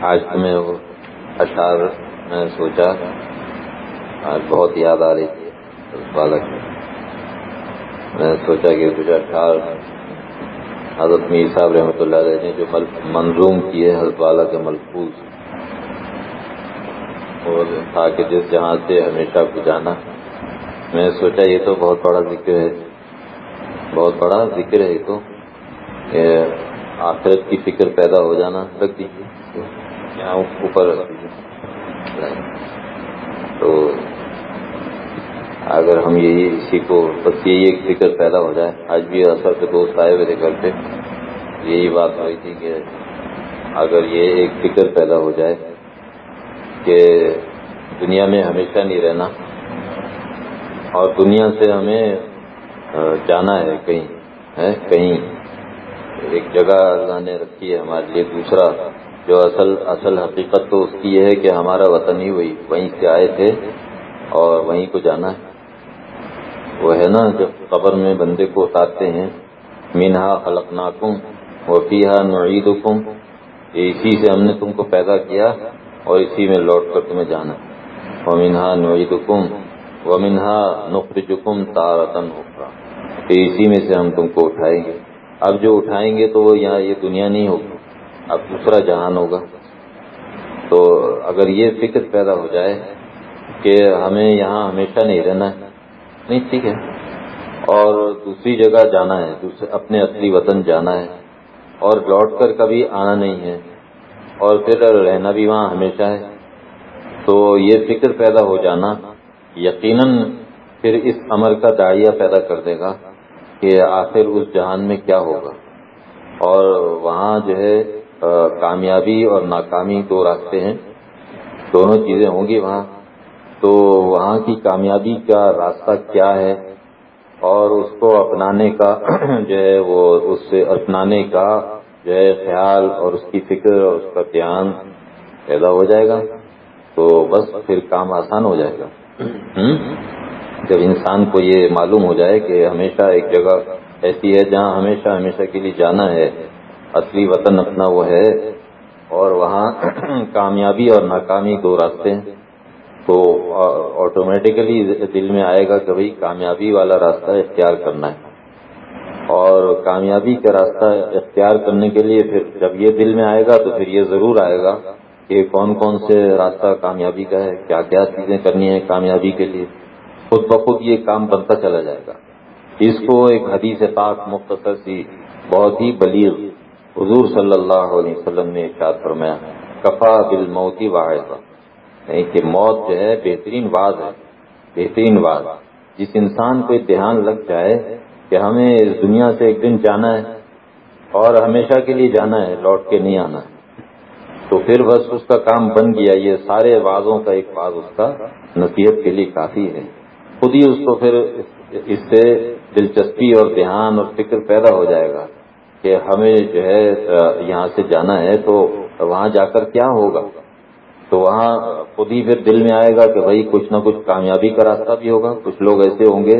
آج تمہیں وہ اشعار میں سوچا، آج بہت یاد آ رہی تھی اس بالک میں۔ میں نے سوچا کہ کچھ اشعار حضرت میر صاحب رحمۃ اللہ علیہ نے جو منظوم کیے، حضرت والا کے ملفوظ وہ تھا کہ جس جہاں سے ہمیشہ کو جانا۔ میں نے سوچا یہ تو بہت بڑا ذکر ہے۔ بہت بڑا ذکر ہے یہ تو کہ آخرت کی فکر پیدا ہو جانا رکھ دیجیے۔ یہاں اوپر تو اگر ہم یہی اسی کو بس یہی ایک فکر پیدا ہو جائے۔ آج بھی اثر کے دوست آئے ہوئے تھے گھر پہ۔ یہی بات ہوئی تھی کہ اگر یہ ایک فکر پیدا ہو جائے کہ دنیا میں ہمیشہ نہیں رہنا اور دنیا سے ہمیں جانا ہے کہیں ہے کہیں۔ ایک جگہ اللہ نے رکھی ہے ہمارے لیے، دوسرا جو اصل اصل حقیقت تو اس کی یہ ہے کہ ہمارا وطن ہی وہی وہیں سے آئے تھے اور وہیں کو جانا ہے۔ وہ ہے نا جب قبر میں بندے کو اتارتے ہیں مینہا خلق ناکم وفیحا نعید حکم اسی سے ہم نے تم کو پیدا کیا اور اسی میں لوٹ کر تمہیں جانا وہ مینہا نعید حکم و منہا نقر چکم تارتن ہوگا اسی میں سے ہم تم کو اٹھائیں گے۔ اب جو اٹھائیں گے تو وہ یہاں یہ دنیا نہیں ہوگی۔ اب دوسرا جہان ہوگا۔ تو اگر یہ فکر پیدا ہو جائے کہ ہمیں یہاں ہمیشہ نہیں رہنا ہے، نہیں، ٹھیک ہے۔ اور دوسری جگہ جانا ہے، دوسرے، اپنے اصلی وطن جانا ہے۔ اور لوٹ کر کبھی آنا نہیں ہے۔ اور پھر رہنا بھی وہاں ہمیشہ ہے، تو یہ فکر پیدا ہو جانا یقیناً پھر اس امر کا داڑیا پیدا کر دے گا کہ آخر اس جہان میں کیا ہوگا۔ اور وہاں جو ہے کامیابی اور ناکامی دو راستے ہیں۔ دونوں چیزیں ہوں گی وہاں۔ تو وہاں کی کامیابی کا راستہ کیا ہے؟ اور اس کو اپنانے کا جو ہے وہ اس سے اپنانے کا جو ہے خیال اور اس کی فکر اور اس کا دھیان پیدا ہو جائے گا۔ تو بس پھر کام آسان ہو جائے گا۔ جب انسان کو یہ معلوم ہو جائے کہ ہمیشہ ایک جگہ ایسی ہے جہاں ہمیشہ ہمیشہ کے لیے جانا ہے اصلی وطن اپنا وہ ہے اور وہاں کامیابی اور ناکامی دو راستے ہیں۔ تو آٹومیٹیکلی دل میں آئے گا کہ بھائی کامیابی والا راستہ اختیار کرنا ہے۔ اور کامیابی کا راستہ اختیار کرنے کے لیے پھر جب یہ دل میں آئے گا تو پھر یہ ضرور آئے گا کہ کون کون سے راستہ کامیابی کا ہے، کیا کیا چیزیں کرنی ہیں کامیابی کے لیے۔ خود بخود یہ کام بنتا چلا جائے گا۔ اس کو ایک حدیث پاک مختصر سی، بہت ہی بلیغ حضور صلی اللہ علیہ وسلم نے ارشاد فرمایا کفا بل موتی واحد یعنی کہ موت جو ہے بہترین باز ہے، بہترین باز جس انسان کو دھیان لگ جائے کہ ہمیں اس دنیا سے ایک دن جانا ہے اور ہمیشہ کے لیے جانا ہے، لوٹ کے نہیں آنا۔ ہے تو پھر بس اس کا کام بن گیا، یہ سارے بازوں کا ایک باز اس کا نصیحت کے لیے کافی ہے۔ خود ہی اس کو پھر اس سے دلچسپی اور دھیان اور فکر پیدا ہو جائے گا۔ کہ ہمیں جو ہے یہاں سے جانا ہے تو وہاں جا کر کیا ہوگا؟ تو وہاں خود ہی پھر دل میں آئے گا کہ بھائی، کچھ نہ کچھ کامیابی کا راستہ بھی ہوگا۔ کچھ لوگ ایسے ہوں گے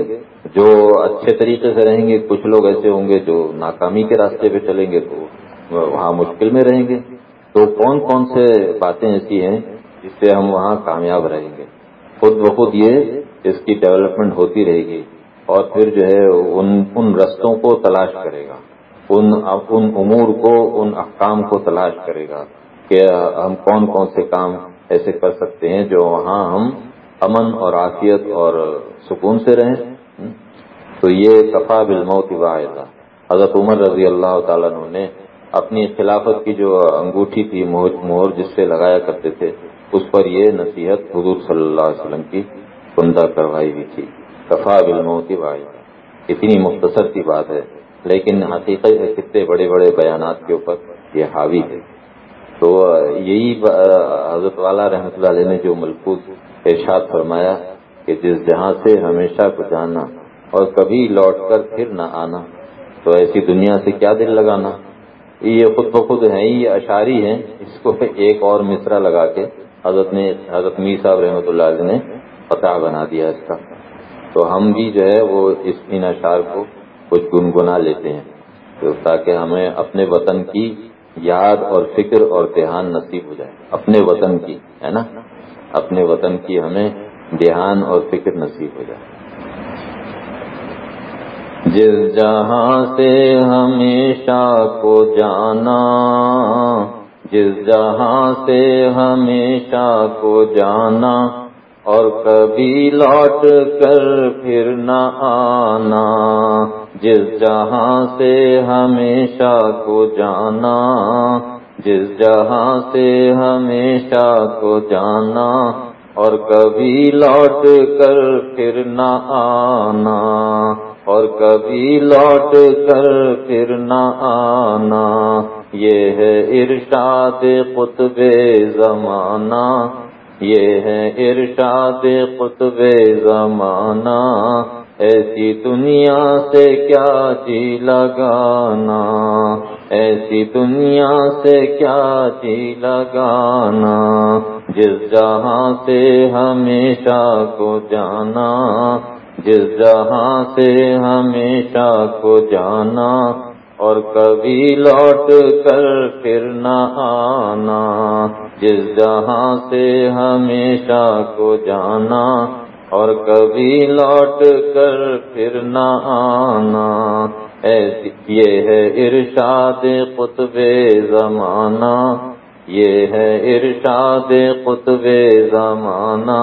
جو اچھے طریقے سے رہیں گے، کچھ لوگ ایسے ہوں گے جو ناکامی کے راستے پہ چلیں گے تو وہاں مشکل میں رہیں گے۔ تو کون کون سے باتیں ایسی ہیں جس سے ہم وہاں کامیاب رہیں گے؟ خود بخود یہ اس کی ڈیولپمنٹ ہوتی رہے گی اور پھر جو ہے، ان ان رستوں کو تلاش کرے گا۔ ان ان امور کو، ان احکام کو تلاش کرے گا کہ ہم کون کون سے کام ایسے کر سکتے ہیں جو وہاں ہم امن اور عافیت اور سکون سے رہیں۔ تو یہ کفا بالموت واحد حضرت عمر رضی اللہ تعالیٰ نے اپنی خلافت کی جو انگوٹھی تھی، مہر جس سے لگایا کرتے تھے، اس پر یہ نصیحت حضور صلی اللہ علیہ وسلم کی کندہ کروائی ہوئی تھی۔ کفا بالموت واحد اتنی مختصر کی بات ہے۔ لیکن حقیقت کتنے بڑے بڑے بیانات کے اوپر یہ حاوی ہے۔ تو یہی حضرت والا رحمۃ اللہ علیہ نے جو ملفوظ ارشاد فرمایا کہ جس جہاں سے ہمیشہ کو جانا اور کبھی لوٹ کر پھر نہ آنا، تو ایسی دنیا سے کیا دل لگانا؟ یہ خود بخود ہیں، یہ اشاری ہیں۔ اس کو ایک اور مصرا لگا کے حضرت نے حضرت میر صاحب رحمۃ اللہ علیہ نے پتہ بنا دیا اس کا۔ تو ہم بھی جو ہے وہ اس ان اشعار کو کچھ گنگنا لیتے ہیں۔ تو تاکہ ہمیں اپنے وطن کی یاد اور فکر اور دھیان نصیب ہو جائے۔ اپنے وطن کی، ہے نا؟ اپنے وطن کی ہمیں دھیان اور فکر نصیب ہو جائے۔ جس جہاں سے ہمیشہ کو جانا، جس جہاں سے ہمیشہ کو جانا، اور کبھی لوٹ کر پھر نہ آنا۔ جس جہاں سے ہمیشہ کو جانا، جس جہاں سے ہمیشہ کو جانا، اور کبھی لوٹ کر پھر نہ آنا، اور کبھی لوٹ کر پھر نہ آنا۔ یہ ہے ارشاد قطب زمانہ، یہ ہے ارشاد قطب زمانہ۔ ایسی دنیا سے کیا جی لگانا؟ ایسی دنیا سے کیا جی لگانا؟ جس جہاں سے ہمیشہ کو جانا، جس جہاں سے ہمیشہ کو جانا، اور کبھی لوٹ کر پھر نہ آنا۔ جس جہاں سے ہمیشہ کو جانا اور کبھی لوٹ کر پھر نہ آنا۔ ایسی یہ ہے ارشاد قطب زمانہ۔ یہ ہے ارشاد قطب زمانہ۔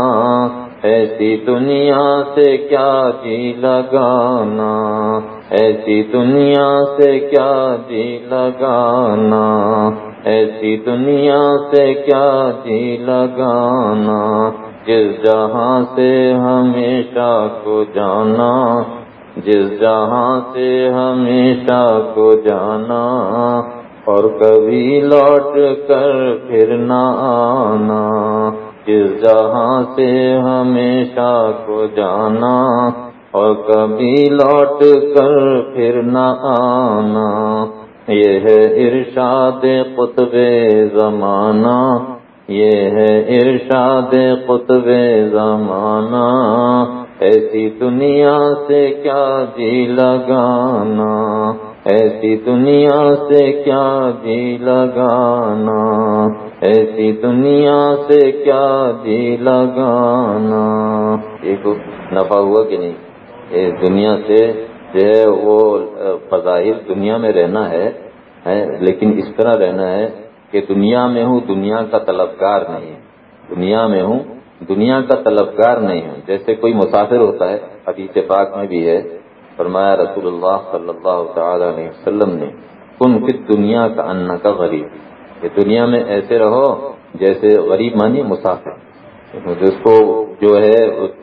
ایسی دنیا سے کیا جی لگانا۔ ایسی دنیا سے کیا جی لگانا۔ ایسی دنیا سے کیا جی لگانا۔ جس جہاں سے ہمیشہ کو جانا، جس جہاں سے ہمیشہ کو جانا، اور کبھی لوٹ کر پھر نہ آنا۔ جس جہاں سے ہمیشہ کو جانا، اور کبھی لوٹ کر پھر نہ آنا۔ یہ ہے ارشاد قطب زمانہ۔ یہ ہے ارشاد قطب زمانہ، ایسی دنیا سے کیا جی لگانا؟ ایسی دنیا سے کیا جی لگانا؟ ایسی دنیا سے کیا جی لگانا؟ ایک نفع ہوا کہ نہیں؟ اس دنیا سے جو ہے وہ فضائل دنیا میں رہنا ہے، لیکن اس طرح رہنا ہے کہ دنیا میں ہوں، دنیا کا طلبگار نہیں دنیا میں ہوں، دنیا کا طلبگار نہیں ہوں۔ جیسے کوئی مسافر ہوتا ہے حدیث پاک میں بھی ہے، فرمایا رسول اللہ صلی اللہ تعالی علیہ وسلم نے، کن کس دنیا کا انا کا غریب کہ دنیا میں ایسے رہو جیسے غریب مانی مسافر۔ جس کو جو ہے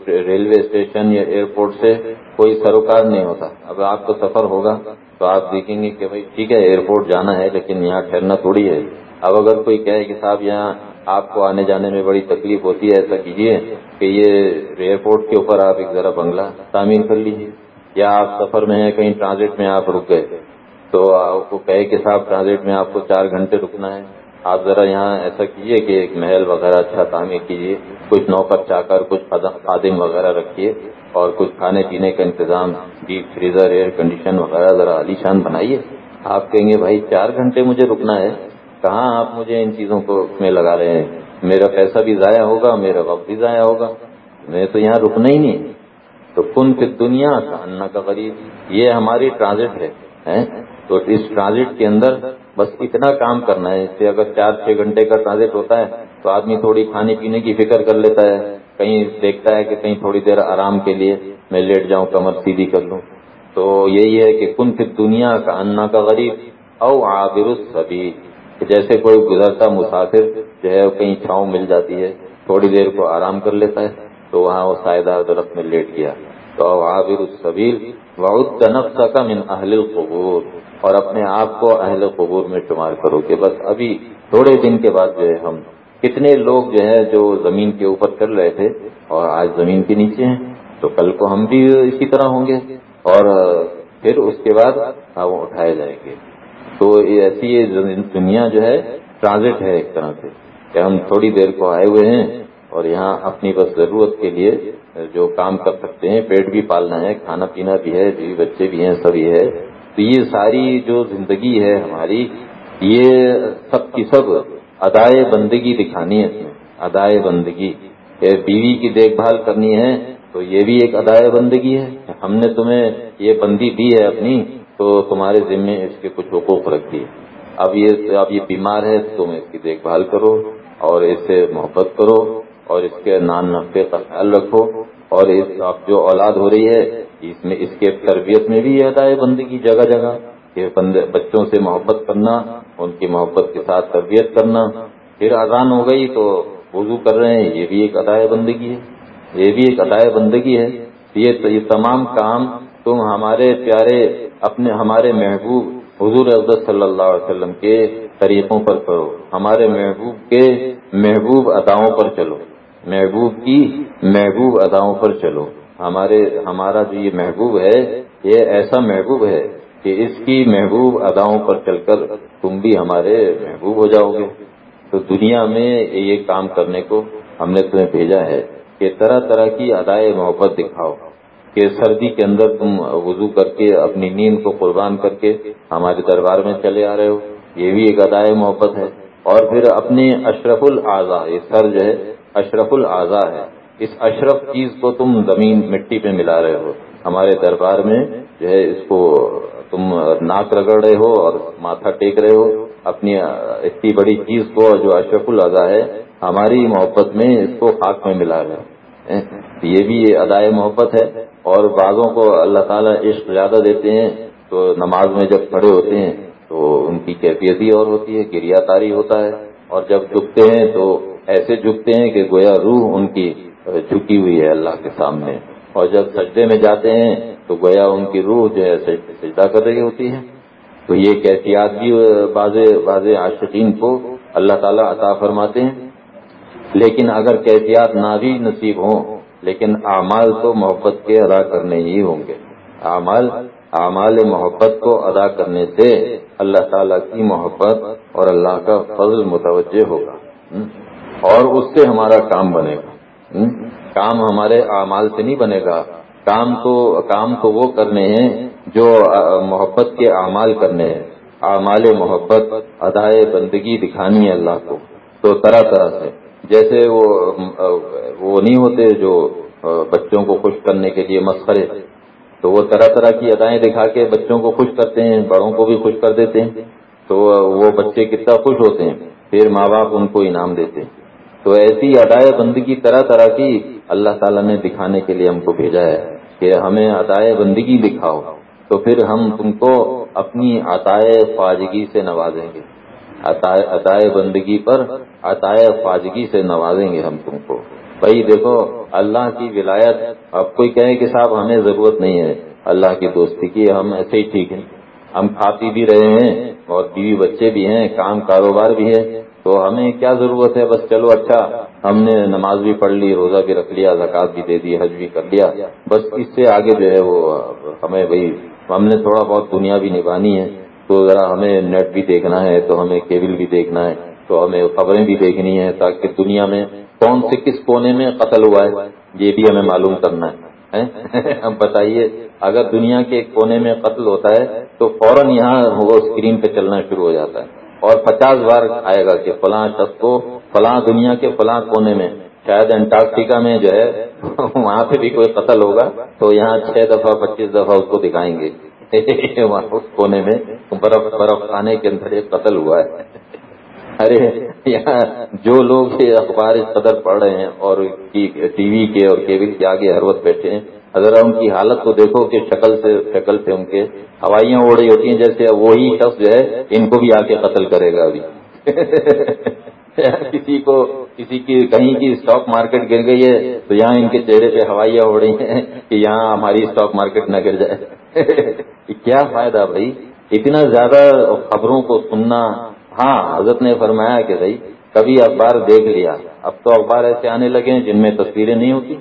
ریلوے اسٹیشن یا ایئرپورٹ سے کوئی سروکار نہیں ہوتا۔ اب آپ کو سفر ہوگا تو آپ دیکھیں گے کہ بھائی ٹھیک ہے، ایئرپورٹ جانا ہے، لیکن یہاں ٹھہرنا تھوڑی ہے۔ اب اگر کوئی کہے کہ صاحب یہاں آپ کو آنے جانے میں بڑی تکلیف ہوتی ہے، ایسا کیجیے کہ یہ ایئرپورٹ کے اوپر آپ ایک ذرا بنگلہ تعمیر کر لیجیے یا آپ سفر میں ہیں، کہیں ٹرانزٹ میں آپ رک گئے۔ تو آپ کو کہے کہ صاحب ٹرانزٹ میں آپ کو چار گھنٹے رکنا ہے۔ آپ ذرا یہاں ایسا کیجیے کہ ایک محل وغیرہ اچھا تعمیر کیجیے کچھ نوکر چا کر کچھ خادم وغیرہ رکھیے۔ اور کچھ کھانے پینے کا انتظام ڈیپ فریزر ایئر کنڈیشن وغیرہ ذرا عالی شان بنائیے۔ آپ کہیں گے، بھائی، چار گھنٹے مجھے رکنا ہے کہاں آپ مجھے ان چیزوں کو میں لگا رہے ہیں؟ میرا پیسہ بھی ضائع ہوگا، میرا وقت بھی ضائع ہوگا۔ میں تو یہاں رکنا ہی نہیں۔ تو کن کی دنیا کا انا کا غریب؟ یہ ہماری ٹرانزٹ ہے تو اس ٹرانزٹ کے اندر بس اتنا کام کرنا ہے، اس سے اگر چار چھ گھنٹے کا ٹرانزٹ ہوتا ہے، تو آدمی تھوڑی کھانے پینے کی فکر کر لیتا ہے۔ کہیں دیکھتا ہے کہ کہیں تھوڑی دیر آرام کے لیے میں لیٹ جاؤں، کمر سیدھی کر لوں۔ تو یہی ہے کہ کن کی دنیا کا انا کا غریب، او عابر سبھی جیسے کوئی گزرتا مسافر جو ہے کہیں چھاؤں مل جاتی ہے، تھوڑی دیر کو آرام کر لیتا ہے، تو وہاں وہ سائیدہ درخت میں لیٹ گیا۔ تو عابر الصبیل وعد نفس کا من اہل القبور، اور اپنے آپ کو اہل قبور میں شمار کرو کہ بس ابھی تھوڑے دن کے بعد جو ہے ہم کتنے لوگ جو ہے جو زمین کے اوپر چل رہے تھے اور آج زمین کے نیچے ہیں، تو کل کو ہم بھی اسی طرح ہوں گے اور پھر اس کے بعد وہ اٹھائے جائیں گے۔ تو ایسی یہ دنیا جو ہے ٹرانزٹ ہے ایک طرح سے، کہ ہم تھوڑی دیر کو آئے ہوئے ہیں اور یہاں اپنی بس ضرورت کے لیے جو کام کر سکتے ہیں، پیٹ بھی پالنا ہے، کھانا پینا بھی ہے بیوی بچے بھی ہیں، سبھی ہے۔ تو یہ ساری جو زندگی ہے ہماری، یہ سب کی سب ادائے بندگی دکھانی ہے اس میں، ادائے بندگی۔ بیوی کی دیکھ بھال کرنی ہے تو یہ بھی ایک ادائے بندگی ہے ہم نے تمہیں یہ بندی دی ہے اپنی تو تمہارے ذمے اس کے کچھ حقوق رکھ دیے اب یہ اب یہ بیمار ہے تم اس کی دیکھ بھال کرو اور اس سے محبت کرو اور اس کے نان نفے کا خیال رکھو اور اس اب جو اولاد ہو رہی ہے، اس میں اس کے تربیت میں بھی یہ ادائے بندگی جگہ جگہ کہ بچوں سے محبت کرنا، ان کی محبت کے ساتھ تربیت کرنا۔ پھر اذان ہو گئی تو وضو کر رہے ہیں، یہ بھی ایک ادائے بندگی ہے۔ یہ بھی ایک ادائے بندگی ہے۔ یہ تمام کام تم ہمارے پیارے اپنے ہمارے محبوب حضور عزت صلی اللہ علیہ وسلم کے طریقوں پر کرو ہمارے محبوب کے محبوب اداؤں پر چلو، محبوب کی محبوب اداؤں پر چلو۔ ہمارے، ہمارا جو یہ محبوب ہے، یہ ایسا محبوب ہے کہ اس کی محبوب اداؤں پر چل کر تم بھی ہمارے محبوب ہو جاؤ گے۔ تو دنیا میں یہ کام کرنے کو ہم نے تمہیں بھیجا ہے کہ طرح طرح کی ادائے محبت دکھاؤ۔ کہ سردی کے اندر تم وضو کر کے اپنی نیند کو قربان کر کے ہمارے دربار میں چلے آ رہے ہو۔ یہ بھی ایک ادائے محبت ہے۔ اور پھر اپنے اشرف العضا یہ سر جو ہے، اشرف العضا ہے۔ اس اشرف چیز کو تم زمین مٹی پہ ملا رہے ہو۔ ہمارے دربار میں جو ہے، اس کو تم ناک رگڑ رہے ہو اور ماتھا ٹیک رہے ہو۔ اپنی، اتنی بڑی چیز کو جو اشرف العضا ہے، ہماری محبت میں اس کو خاک میں ملا رہے ہو۔ یہ بھی ادائے محبت ہے۔ اور بعضوں کو اللہ تعالیٰ عشق زیادہ دیتے ہیں تو نماز میں جب کھڑے ہوتے ہیں تو ان کی کیفیت ہی اور ہوتی ہے گریا تاری ہوتا ہے۔ اور جب جھکتے ہیں تو ایسے جھکتے ہیں کہ گویا روح ان کی جھکی ہوئی ہے اللہ کے سامنے۔ اور جب سجدے میں جاتے ہیں تو گویا ان کی روح جو ہے سجدہ کر رہی ہوتی ہے۔ تو یہ کیفیات بھی واضح عاشقین کو اللہ تعالیٰ عطا فرماتے ہیں۔ لیکن اگر کیفیات نہ بھی نصیب ہوں لیکن اعمال تو محبت کے ادا کرنے ہی ہوں گے۔ اعمال اعمال محبت کو ادا کرنے سے اللہ تعالیٰ کی محبت اور اللہ کا فضل متوجہ ہوگا۔ اور اس سے ہمارا کام بنے گا۔ کام ہمارے اعمال سے نہیں بنے گا۔ کام تو کام تو وہ کرنے ہیں جو محبت کے اعمال کرنے ہیں۔ اعمال محبت، ادائے بندگی دکھانی ہے اللہ کو۔ تو طرح طرح سے، جیسے وہ وہ نہیں ہوتے جو بچوں کو خوش کرنے کے لیے مسخرے۔ تو وہ طرح طرح کی ادائیں دکھا کے بچوں کو خوش کرتے ہیں، بڑوں کو بھی خوش کر دیتے ہیں۔ تو وہ بچے کتنا خوش ہوتے ہیں، پھر ماں باپ ان کو انعام دیتے ہیں۔ تو ایسی ادائے بندگی طرح طرح کی اللہ تعالیٰ نے دکھانے کے لیے ہم کو بھیجا ہے کہ ہمیں ادائے بندگی دکھاؤ۔ تو پھر ہم تم کو اپنی عطائے خواجگی سے نوازیں گے۔ عطائے بندگی پر عطائے خواجگی سے نوازیں گے ہم تم کو۔ بھائی دیکھو، اللہ کی ولایت، اب کوئی کہے کہ صاحب ہمیں ضرورت نہیں ہے۔ اللہ کی دوستی کی، ہم ایسے ہی ٹھیک ہیں۔ ہم کھاتی بھی رہے ہیں اور بیوی بچے بھی ہیں، کام کاروبار بھی ہے، تو ہمیں کیا ضرورت ہے؟ بس چلو اچھا۔ ہم نے نماز بھی پڑھ لی، روزہ بھی رکھ لیا زکات بھی دے دی، حج بھی کر لیا۔ بس اس سے آگے جو ہے وہ ہمیں بھائی، ہم نے تھوڑا بہت دنیا بھی نبھانی ہے۔ تو ذرا ہمیں نیٹ بھی دیکھنا ہے، تو ہمیں کیبل بھی دیکھنا ہے، تو ہمیں خبریں بھی دیکھنی ہے تاکہ دنیا میں کون سے کس کونے میں قتل ہوا ہے؟ یہ بھی ہمیں معلوم کرنا ہے اب بتائیے، اگر دنیا کے ایک کونے میں قتل ہوتا ہے تو فوراً یہاں وہ اسکرین پہ چلنا شروع ہو جاتا ہے۔ اور پچاس بار آئے گا کہ فلاں شخص کو فلاں دنیا کے فلاں کونے میں، شاید انٹارکٹیکا میں جو ہے، وہاں پہ بھی کوئی قتل ہوگا تو یہاں چھ دفعہ، پچیس دفعہ اس کو دکھائیں گے۔ اس کونے میں برف برف خانے کے اندر ایک قتل ہوا ہے۔ ارے، یہاں جو لوگ اخبار اس قدر پڑھ رہے ہیں اور ٹی وی کے اور کیبل کے آگے ہر وقت بیٹھے ہیں، اگر ان کی حالت کو دیکھو کہ شکل سے شکل سے ان کے ہوائیاں اڑ رہی ہوتی ہیں، جیسے وہی شخص جو ہے، ان کو بھی آ کے قتل کرے گا ابھی۔ کسی کو، کسی کی، کہیں کی اسٹاک مارکیٹ گر گئی ہے، تو یہاں ان کے چہرے پہ ہوائیاں اڑ رہی ہیں کہ یہاں ہماری اسٹاک مارکیٹ نہ گر جائے۔ کیا فائدہ بھائی؟ اتنا زیادہ خبروں کو سننا ہاں حضرت نے فرمایا کہ بھائی، کبھی اخبار دیکھ لیا۔ اب تو اخبار ایسے آنے لگے ہیں جن میں تصویریں نہیں ہوتی۔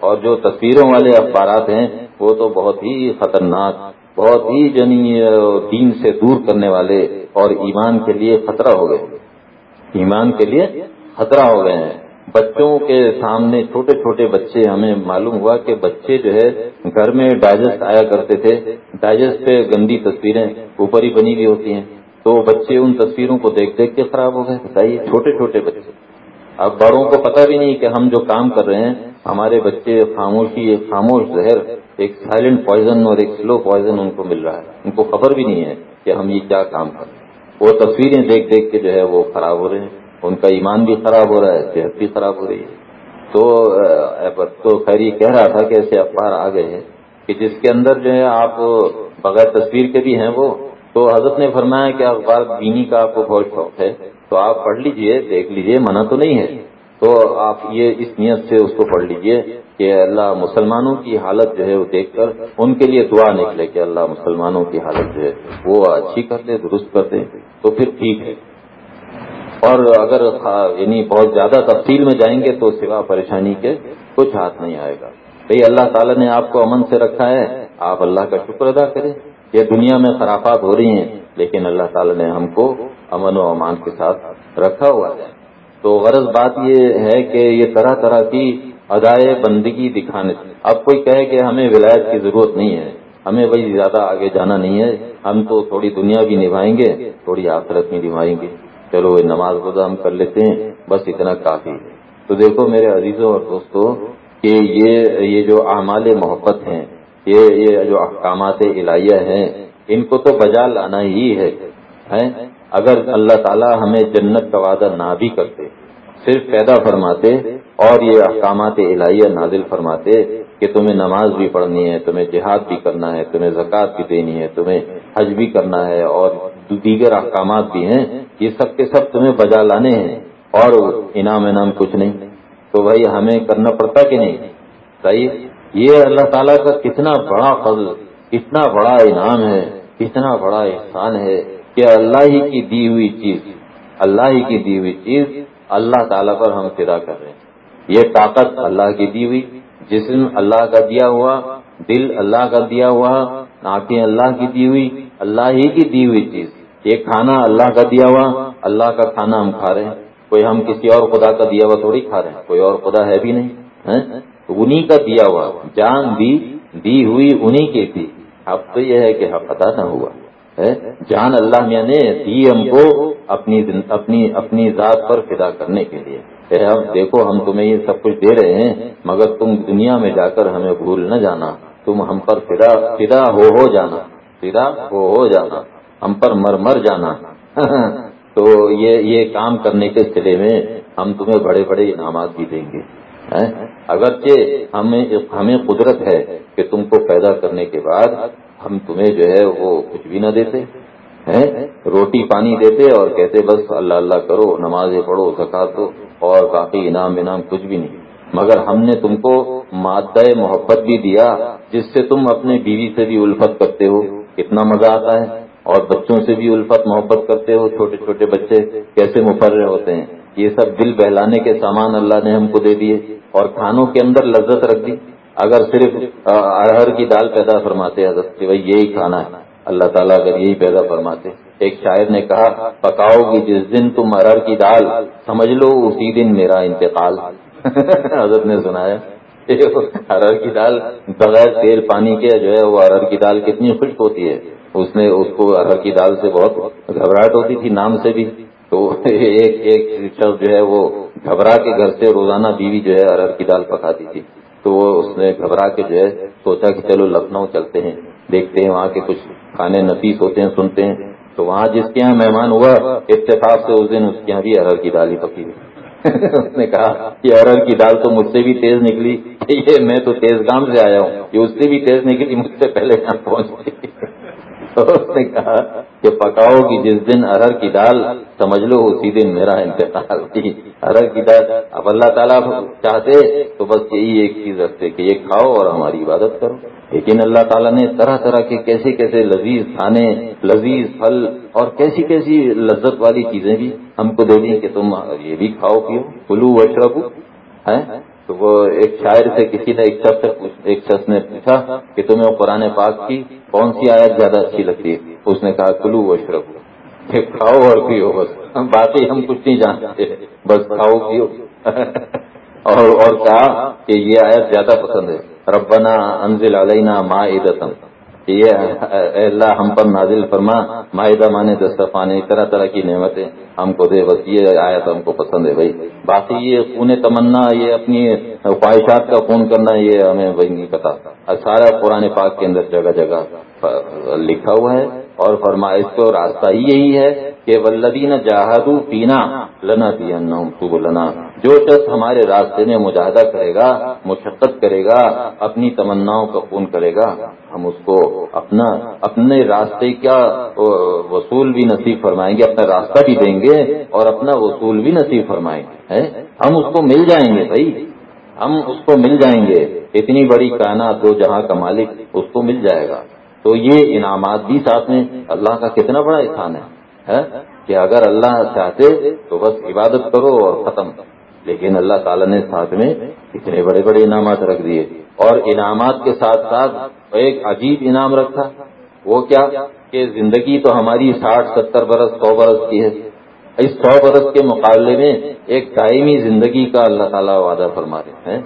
اور جو تصویروں والے اخبارات ہیں، وہ تو بہت ہی خطرناک، بہت ہی جنی دین سے دور کرنے والے اور ایمان کے لیے خطرہ ہو گئے ایمان کے لیے خطرہ ہو گئے ہیں۔ بچوں کے سامنے چھوٹے چھوٹے بچے، ہمیں معلوم ہوا کہ بچے جو ہے، گھر میں ڈائجسٹ آیا کرتے تھے۔ ڈائجسٹ پہ گندی تصویریں اوپر ہی بنی ہوئی ہوتی ہیں۔ تو بچے ان تصویروں کو دیکھ دیکھ کے خراب ہو گئے۔ بتائیے، چھوٹے چھوٹے بچے۔ اب بڑوں کو پتہ بھی نہیں کہ ہم جو کام کر رہے ہیں، ہمارے بچے خاموشی، ایک خاموش زہر، ایک سائلنٹ پوائزن اور ایک سلو پوائزن ان کو مل رہا ہے۔ ان کو خبر بھی نہیں ہے کہ ہم یہ کیا کام کر رہے ہیں۔ وہ تصویریں دیکھ دیکھ کے جو ہے وہ خراب ہو رہے ہیں۔ ان کا ایمان بھی خراب ہو رہا ہے، صحت بھی خراب ہو رہی ہے۔ تو تو خیر یہ کہہ رہا تھا کہ ایسے اخبار آ گئے ہیں کہ جس کے اندر جو ہے آپ بغیر تصویر کے بھی ہیں وہ تو حضرت نے فرمایا کہ اخبار بینی کا آپ کو بہت شوق ہے، تو آپ پڑھ لیجیے، دیکھ لیجیے، منع تو نہیں ہے۔ تو آپ یہ اس نیت سے اس کو پڑھ لیجیے کہ اللہ مسلمانوں کی حالت جو ہے وہ دیکھ کر ان کے لیے دعا نکلے کہ اللہ مسلمانوں کی حالت جو ہے وہ اچھی کر دے، درست کر دے، تو پھر ٹھیک ہے۔ اور اگر یعنی بہت زیادہ تفصیل میں جائیں گے تو سوا پریشانی کے کچھ ہاتھ نہیں آئے گا۔ بھائی اللہ تعالیٰ نے آپ کو امن سے رکھا ہے، آپ اللہ کا شکر ادا کریں۔ یہ دنیا میں خرافات ہو رہی ہیں، لیکن اللہ تعالیٰ نے ہم کو امن و امان کے ساتھ رکھا ہوا ہے۔ تو غرض بات یہ ہے کہ یہ طرح طرح کی ادائے بندگی دکھانے اب کوئی کہے کہ ہمیں ولایت کی ضرورت نہیں ہے، ہمیں وہی زیادہ آگے جانا نہیں ہے، ہم تو تھوڑی دنیا بھی نبھائیں گے، تھوڑی آخرت بھی نبھائیں گے۔ چلو نماز روزہ ہم کر لیتے ہیں، بس اتنا کافی ہے۔ تو دیکھو میرے عزیزوں اور دوستوں، کہ یہ یہ جو اعمال محبت ہیں یہ یہ جو احکامات الہیہ ہیں، ان کو تو بجا لانا ہی ہے اگر اللہ تعالیٰ ہمیں جنت کا وعدہ نہ بھی کرتے، صرف پیدا فرماتے اور یہ احکامات الہیہ نازل فرماتے کہ تمہیں نماز بھی پڑھنی ہے، تمہیں جہاد بھی کرنا ہے، تمہیں زکوٰۃ بھی دینی ہے، تمہیں حج بھی کرنا ہے اور دیگر احکامات بھی ہیں، یہ سب کے سب تمہیں بجا لانے ہیں اور انعام انعام کچھ نہیں۔ تو بھائی، ہمیں کرنا پڑتا کہ نہیں؟ صحیح؟ یہ اللہ تعالیٰ کا کتنا بڑا فضل کتنا بڑا انعام ہے کتنا بڑا احسان ہے کہ اللہ ہی کی دی ہوئی چیز، اللہ ہی کی دی ہوئی چیز اللہ تعالیٰ پر ہم فدا کر رہے ہیں۔ یہ طاقت اللہ کی دی ہوئی جسم اللہ کا دیا ہوا، دل اللہ کا دیا ہوا آنکھیں اللہ کی دی ہوئی، اللہ ہی کی دی ہوئی چیز۔ یہ کھانا اللہ کا دیا ہوا، اللہ کا کھانا ہم کھا رہے ہیں۔ کوئی ہم کسی اور خدا کا دیا ہوا تھوڑی کھا رہے ہیں، کوئی اور خدا ہے بھی نہیں ہاں؟ انہی کا دیا ہوا، جان دی دی ہوئی انہی کی تھی۔ اب تو یہ ہے کہ پتا نہ ہوا جان اللہ میاں نے دی ہم کو اپنی اپنی اپنی ذات پر فدا کرنے کے لیے۔ ہم، دیکھو ہم تمہیں یہ سب کچھ دے رہے ہیں، مگر تم دنیا میں جا کر ہمیں بھول نہ جانا۔ تم ہم پر فدا فدا ہو ہو جانا۔ فدا ہو ہو جانا۔ ہم پر مر مر جانا۔ تو یہ یہ کام کرنے کے سلے میں ہم تمہیں بڑے بڑے انعامات بھی دیں گے۔ اگرچہ ہمیں ہمیں قدرت ہے کہ تم کو پیدا کرنے کے بعد ہم تمہیں جو ہے وہ کچھ بھی نہ دیتے روٹی پانی دیتے اور کہتے، بس اللہ اللہ کرو، نمازیں پڑھو سکھا دو۔ اور باقی انعام انعام کچھ بھی نہیں۔ مگر ہم نے تم کو مادہ محبت بھی دیا، جس سے تم اپنے بیوی سے بھی الفت کرتے ہو۔ کتنا مزہ آتا ہے۔ اور بچوں سے بھی الفت، محبت کرتے ہو۔ چھوٹے چھوٹے بچے کیسے مفرر ہوتے ہیں۔ یہ سب دل بہلانے کے سامان اللہ نے ہم کو دے دیے۔ اور کھانوں کے اندر لذت رکھ دی۔ اگر صرف ارہر کی دال پیدا فرماتے حضرت کہ بھائی یہی کھانا ہے۔ اللہ تعالیٰ اگر یہی پیدا فرماتے۔ ایک شاعر نے کہا، پکاؤ گی جس دن تم ارہر کی دال، سمجھ لو اسی دن میرا انتقال۔ حضرت نے سنایا ارہر کی دال، بغیر تیل پانی کے جو ہے وہ ارہر کی دال کتنی خشک ہوتی ہے۔ اس نے اس کو ارہر کی دال سے بہت گھبراہٹ ہوتی تھی نام سے بھی۔ تو ایک ایک شخص جو ہے وہ گھبرا کے گھر سے روزانہ بیوی جو ہے ارہر کی دال پکاتی تھی۔ تو وہ اس نے گھبرا کے جو ہے سوچا کہ چلو لکھنؤ چلتے ہیں، دیکھتے ہیں وہاں کے کچھ کھانے نفیس ہوتے ہیں، سنتے ہیں۔ تو وہاں جس کے یہاں مہمان ہوا، اتفاق سے اس دن اس کے یہاں بھی ارہر کی دال ہی پکی اس نے کہا کہ ارہر کی دال تو مجھ سے بھی تیز نکلی، یہ میں تو تیز گام سے آیا ہوں، یہ اس سے بھی تیز نکلی، مجھ سے پہلے یہاں پہنچ گئی۔ اس نے کہا کہ پکاؤ گی جس دن ارہر کی دال سمجھ لو اسی دن میرا انتقال۔ تھی ارہر کی دال، اب اللہ تعالیٰ چاہتے تو بس یہی ایک چیز رکھتے کہ یہ کھاؤ اور ہماری عبادت کرو۔ لیکن اللہ تعالیٰ نے طرح طرح کے کیسے کیسے لذیذ کھانے، لذیذ پھل اور کیسی کیسی لذت والی چیزیں بھی ہم کو دے دی کہ تم یہ بھی کھاؤ، پیو۔ کلو وشربو ہے تو وہ ایک شاعر سے کسی نے ایک شخص ایک شخص نے پوچھا کہ تمہیں قرآن پاک کی کون سی آیت زیادہ اچھی لگتی ہے؟ اس نے کہا، کلو و شرب کھاؤ اور پیو بس۔ باقی ہم کچھ نہیں جانتے، بس کھاؤ پیو۔ اور اور کہا کہ یہ آیت زیادہ پسند ہے۔ ربنا انزل علینا ما کہ یہ اللہ ہم پر نازل فرما معاہدہ مانے دستفانے طرح طرح کی نعمتیں ہم کو دے، بس یہ آیا تو ہم کو پسند ہے بھائی۔ باقی یہ خون تمنا، یہ اپنی خواہشات کا خون کرنا، یہ ہمیں وہی نہیں پتا۔ سارا قرآن پاک کے اندر جگہ جگہ لکھا ہوا ہے۔ اور فرمائش کو راستہ ہی یہی ہے کہ ولدین جہادو پینا لنا دیا لنا جو شخص ہمارے راستے میں مجاہدہ کرے گا، مشقت کرے گا، اپنی تمناؤں کا خون کرے گا، ہم اس کو اپنا، اپنے راستے کا وصول بھی نصیب فرمائیں گے، اپنا راستہ بھی دیں گے اور اپنا وصول بھی نصیب فرمائیں گے ہم اس کو مل جائیں گے بھائی، ہم اس کو مل جائیں گے، اتنی بڑی کائنات دو جہاں کا مالک اس کو مل جائے گا۔ تو یہ انعامات بھی ساتھ میں اللہ کا کتنا بڑا احسان ہے کہ اگر اللہ چاہتے تو بس عبادت کرو اور ختم۔ لیکن اللہ تعالیٰ نے ساتھ میں اتنے بڑے بڑے انعامات رکھ دیے۔ اور انعامات کے ساتھ ساتھ ایک عجیب انعام رکھا۔ وہ کیا؟ کہ زندگی تو ہماری ساٹھ ستر برس، سو برس کی ہے۔ اس سو برس کے مقابلے میں ایک دائمی زندگی کا اللہ تعالیٰ وعدہ فرما رہے ہیں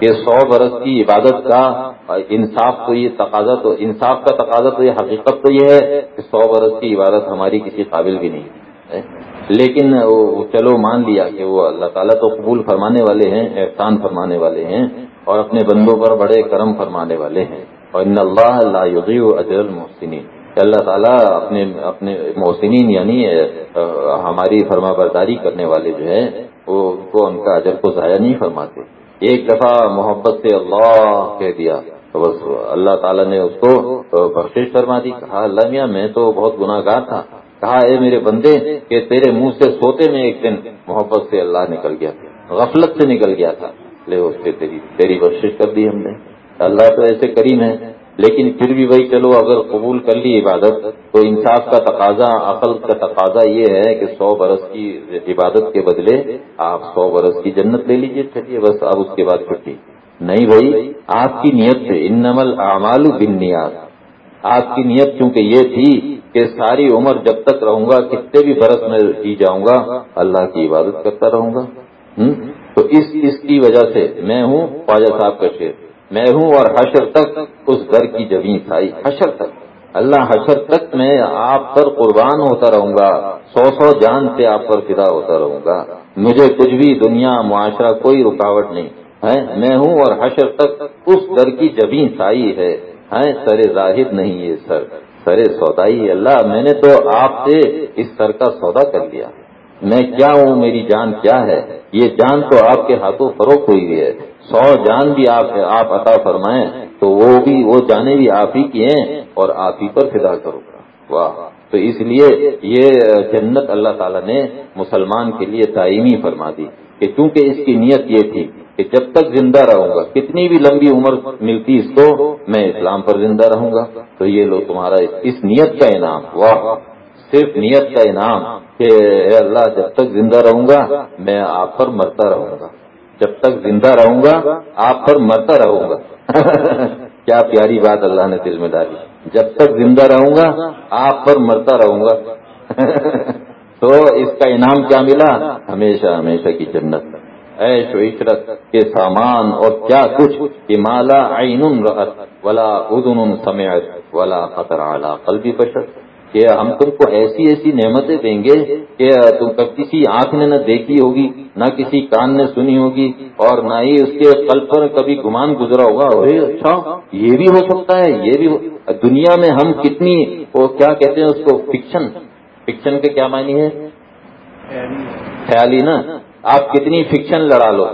کہ سو برس کی عبادت کا انصاف تو یہ تقاضا تو انصاف کا تقاضا تو یہ حقیقت تو یہ ہے کہ سو برس کی عبادت ہماری کسی قابل بھی نہیں ہے۔ لیکن چلو مان لیا کہ وہ اللہ تعالیٰ تو قبول فرمانے والے ہیں، احسان فرمانے والے ہیں اور اپنے بندوں پر بڑے کرم فرمانے والے ہیں۔ اور ان اللہ اللہ اجر المحسنین اللہ تعالیٰ اپنے اپنے محسنین یعنی ہماری فرما برداری کرنے والے جو ہیں، وہ ان کا اجر کو ضائع نہیں فرماتے۔ ایک دفعہ محبت سے اللہ کہہ دیا، تو بس اللہ تعالیٰ نے اس کو بخش فرما دی۔ کہا، اللہ میاں، میں تو بہت گناہ گار تھا۔ کہا، اے میرے بندے، کہ تیرے منہ سے سوتے میں ایک دن محبت سے اللہ نکل گیا تھا، غفلت سے نکل گیا تھا، لے اس پہ تیری تیری بخش کر دی ہم نے. اللہ تو ایسے کریم ہے، لیکن پھر بھی بھائی چلو، اگر قبول کر لی عبادت، تو انصاف کا تقاضا، عقل کا تقاضا یہ ہے کہ سو برس کی عبادت کے بدلے آپ سو برس کی جنت لے لیجیے چلیے بس اب اس کے بعد چھٹی۔ نہیں بھائی، آپ کی نیت سے ان اعمال بن نیاز آپ کی نیت چونکہ یہ تھی کہ ساری عمر جب تک رہوں گا، کتنے بھی برس میں جی جاؤں گا، اللہ کی عبادت کرتا رہوں گا۔ تو اس اس کی وجہ سے میں ہوں خواجہ صاحب کا شیر۔ میں ہوں اور حشر تک اس گھر کی جبیں کھائی حشر تک۔ اللہ حشر تک میں آپ پر قربان ہوتا رہوں گا۔ سو سو جان سے آپ پر فدا ہوتا رہوں گا۔ مجھے کچھ بھی دنیا، معاشرہ کوئی رکاوٹ نہیں۔ ہے میں ہوں اور حشر تک اس گھر کی جبیں سائی ہے۔ سر ظاہر نہیں یہ سر۔ سر سودائی اللہ، میں نے تو آپ سے اس سر کا سودا کر لیا۔ میں کیا ہوں؟ میری جان کیا ہے؟ یہ جان تو آپ کے ہاتھوں فروخت ہوئی ہے۔ سو جان بھی آپ آپ عطا فرمائیں تو وہ بھی، وہ جانے بھی آپ ہی کی ہیں اور آپ ہی پر فدا کرو۔ گا واہ۔ تو اس لیے یہ جنت اللہ تعالیٰ نے مسلمان کے لیے تعینی فرما دی کہ چونکہ اس کی نیت یہ تھی کہ جب تک زندہ رہوں گا، کتنی بھی لمبی عمر ملتی اس کو، میں اسلام پر زندہ رہوں گا۔ تو یہ لو تمہارا اس نیت کا انعام، واہ، صرف نیت کا انعام کہ اے اللہ، جب تک زندہ رہوں گا، میں آپ پر مرتا رہوں گا۔ جب تک زندہ رہوں گا، آپ پر مرتا رہوں گا۔ کیا پیاری بات اللہ نے دل میں ڈالی۔ جب تک زندہ رہوں گا، آپ پر مرتا رہوں گا۔ تو اس کا انعام کیا ملا؟ ہمیشہ ہمیشہ کی جنت۔ ایش و عشرت کے سامان اور کیا کچھ؟ کہ مالا عین رحت ولا ادن سمیت ولا خطر اعلیٰ قلبی بشت کہ ہم تم کو ایسی ایسی نعمتیں دیں گے کہ تم کسی آنکھ نے نہ دیکھی ہوگی نہ کسی کان نے سنی ہوگی اور نہ ہی اس کے قلب پر کبھی گمان گزرا ہوگا ارے اچھا یہ بھی ہو سکتا ہے یہ بھی دنیا میں ہم کتنی وہ کیا کہتے ہیں اس کو؟ فکشن۔ فکشن کے کیا معنی ہے خیالی نا۔ آپ کتنی فکشن لڑا لو۔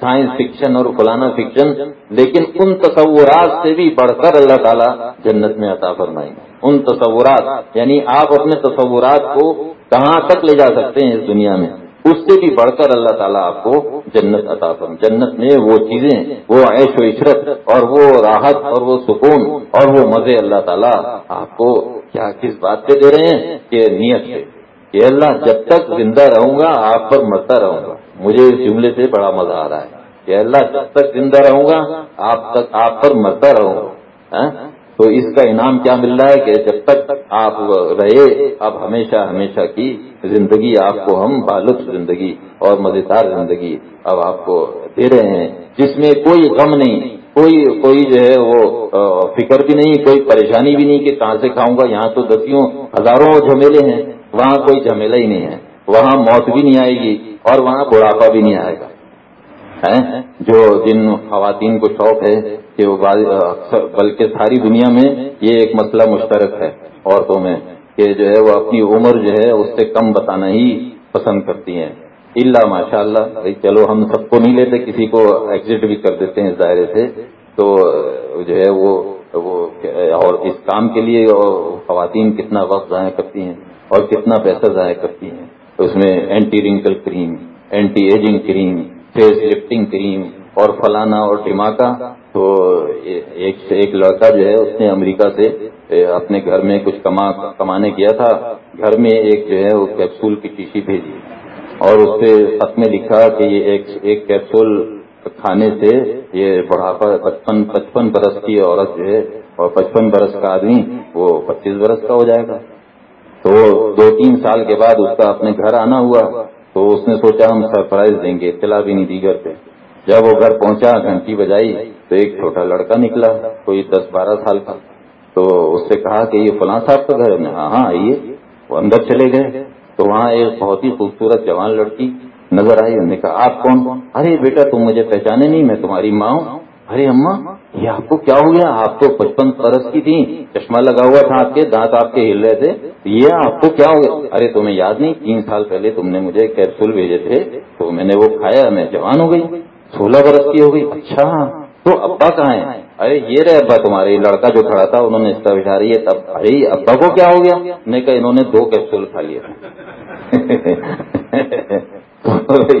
سائنس فکشن اور فلانا فکشن لیکن ان تصورات سے بھی بڑھ کر اللہ تعالیٰ جنت میں عطا فرمائیں۔ گے ان تصورات یعنی آپ اپنے تصورات کو کہاں تک لے جا سکتے ہیں اس دنیا میں؟ اس سے بھی بڑھ کر اللہ تعالیٰ آپ کو جنت عطا فرم جنت میں وہ چیزیں، وہ عیش و عشرت اور وہ راحت اور وہ سکون اور وہ مزے اللہ تعالیٰ آپ کو کیا کس بات پہ دے رہے ہیں؟ کہ نیت سے کہ اللہ، جب تک زندہ رہوں گا، آپ پر مرتا رہوں گا۔ مجھے اس جملے سے بڑا مزہ آ رہا ہے کہ اللہ، جب تک زندہ رہوں گا، آپ تک، آپ پر مرتا رہوں گا۔ ہاں؟ تو اس کا انعام کیا مل رہا ہے کہ جب تک آپ رہے، اب ہمیشہ ہمیشہ کی زندگی، آپ کو ہم بالغ زندگی اور مزیدار زندگی اب آپ کو دے رہے ہیں۔ جس میں کوئی غم نہیں، کوئی کوئی جو ہے وہ فکر بھی نہیں، کوئی پریشانی بھی نہیں کہ کہاں سے کھاؤں گا۔ یہاں تو دسیوں ہزاروں جھمیلے ہیں۔ وہاں کوئی جھمیلا ہی نہیں ہے۔ وہاں موت بھی نہیں آئے گی اور وہاں بڑھاپا بھی نہیں آئے گا۔ جو جن خواتین کو شوق ہے کہ وہ بلکہ ساری دنیا میں یہ ایک مسئلہ مشترک ہے عورتوں میں کہ جو ہے وہ اپنی عمر جو ہے اس سے کم بتانا ہی پسند کرتی ہیں۔ اللہ ماشاء اللہ چلو ہم سب کو نہیں لیتے، کسی کو ایگزٹ بھی کر دیتے ہیں اس دائرے سے۔ تو جو ہے وہ اور اس کام کے لیے خواتین کتنا وقت ضائع کرتی ہیں۔ اور کتنا پیسہ ضائع کرتی ہیں۔ اس میں anti wrinkle cream anti ageing cream face lifting cream اور فلانا اور ڈماکا تو ایک ایک لڑکا جو ہے، اس نے امریکہ سے اپنے گھر میں کچھ کما، کمانے کیا تھا۔ گھر میں ایک جو ہے، وہ کیپسول کی شیشی بھیجی۔ اور اس سے خط میں لکھا کہ یہ ایک کیپسول کھانے سے یہ بڑھاپا پچپن پچپن برس کی عورت جو ہے، اور پچپن برس کا آدمی، وہ پچیس برس کا ہو جائے گا۔ تو دو تین سال کے بعد اس کا اپنے گھر آنا ہوا، تو اس نے سوچا ہم سرپرائز دیں گے، اطلاع بھی نہیں دی گھر پہ۔ جب وہ گھر پہنچا، گھنٹی بجائی، تو ایک چھوٹا لڑکا نکلا، کوئی دس بارہ سال کا۔ تو اس سے کہا کہ یہ فلاں صاحب کا گھر ہے۔ ہاں ہاں آئیے وہ اندر چلے گئے۔ تو وہاں ایک بہت ہی خوبصورت جوان لڑکی نظر آئی۔ انہوں نے کہا، آپ کون کون؟ ارے بیٹا، تم مجھے پہچانے نہیں، میں تمہاری ماں ہوں۔ ارے اماں، یہ آپ کو کیا ہو گیا؟ آپ تو پچپن برس کی تھی چشمہ لگا ہوا تھا آپ کے، دانت آپ کے ہل رہے تھے یہ آپ کو کیا ہو گیا؟ ارے تمہیں یاد نہیں، تین سال پہلے تم نے مجھے کیپسول بھیجے تھے، تو میں نے وہ کھایا، میں جوان ہو گئی، سولہ برس کی ہو گئی۔ اچھا تو ابا کہاں ہے ارے یہ رہے ابا تمہارے لڑکا جو کھڑا تھا، انہوں نے اس طرح بٹھا رہی ہے، تب ارے ابا کو کیا ہو گیا؟ میں کہا انہوں نے دو کیپسول کھا لیا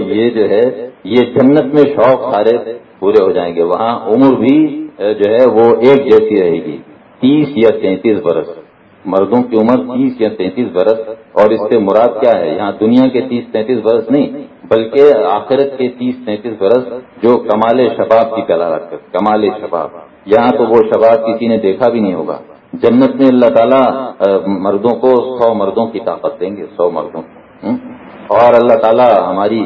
یہ جو ہے، یہ جنت میں شوق سارے پورے ہو جائیں گے۔ وہاں عمر بھی جو ہے، وہ ایک جیسی رہے گی۔ تیس یا تینتیس برس۔ مردوں کی عمر تیس یا تینتیس برس۔ اور اس سے مراد کیا ہے؟ یہاں دنیا کے تیس تینتیس برس نہیں، بلکہ آخرت کے تیس تینتیس برس جو کمال شباب کی کلارت کمال شباب۔ یہاں تو وہ شباب کسی نے دیکھا بھی نہیں ہوگا۔ جنت میں اللہ تعالیٰ مردوں کو سو مردوں کی طاقت دیں گے، سو مردوں اور اللہ تعالیٰ ہماری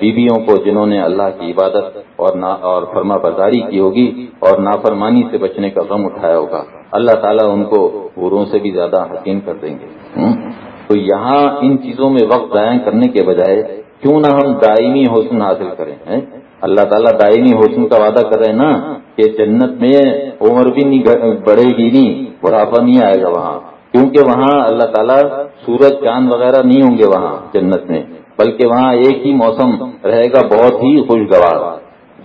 بیویوں کو جنہوں نے اللہ کی عبادت اور اور فرما برداری کی ہوگی اور نافرمانی سے بچنے کا غم اٹھایا ہوگا، اللہ تعالیٰ ان کو گوروں سے بھی زیادہ حسین کر دیں گے۔ تو یہاں ان چیزوں میں وقت ضائع کرنے کے بجائے کیوں نہ ہم دائمی حسن حاصل کریں اللہ تعالیٰ دائمی حسن کا وعدہ کر رہے ہیں نا کہ جنت میں عمر بھی نہیں بڑھے گی نہیں، بڑھاپا نہیں آئے گا وہاں۔ کیونکہ وہاں اللہ تعالیٰ سورج، چاند وغیرہ نہیں ہوں گے وہاں جنت میں، بلکہ وہاں ایک ہی موسم رہے گا بہت ہی خوشگوار،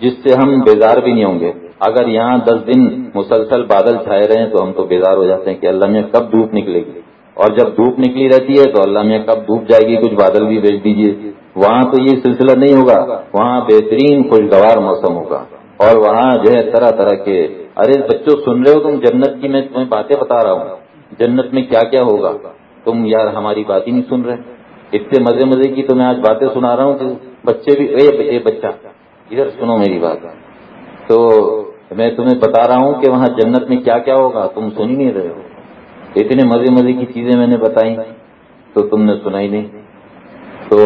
جس سے ہم بیزار بھی نہیں ہوں گے۔ اگر یہاں دس دن مسلسل بادل چھائے رہے ہیں تو ہم تو بیزار ہو جاتے ہیں کہ اللہ میں کب دھوپ نکلے گی۔ اور جب دھوپ نکلی رہتی ہے تو اللہ میں کب دھوپ جائے گی؟ کچھ بادل بھی بھیج دیجیے وہاں تو یہ سلسلہ نہیں ہوگا، وہاں بہترین خوشگوار موسم ہوگا۔ اور وہاں جو ہے طرح طرح کے، ارے بچوں، سن رہے ہو تم جنت کی؟ میں تمہیں باتیں بتا رہا ہوں۔ جنت میں کیا کیا ہوگا؟ تم یار ہماری بات ہی نہیں سن رہے۔ اتنے مزے مزے کی تو میں آج باتیں سنا رہا ہوں کہ بچے بھی اے بچہ، ادھر سنو میری بات۔ تو میں تمہیں بتا رہا ہوں کہ وہاں جنت میں کیا کیا ہوگا؟ تم سن ہی نہیں رہے ہو۔ اتنے مزے مزے کی چیزیں میں نے بتائی تو تم نے سنا ہی نہیں۔ تو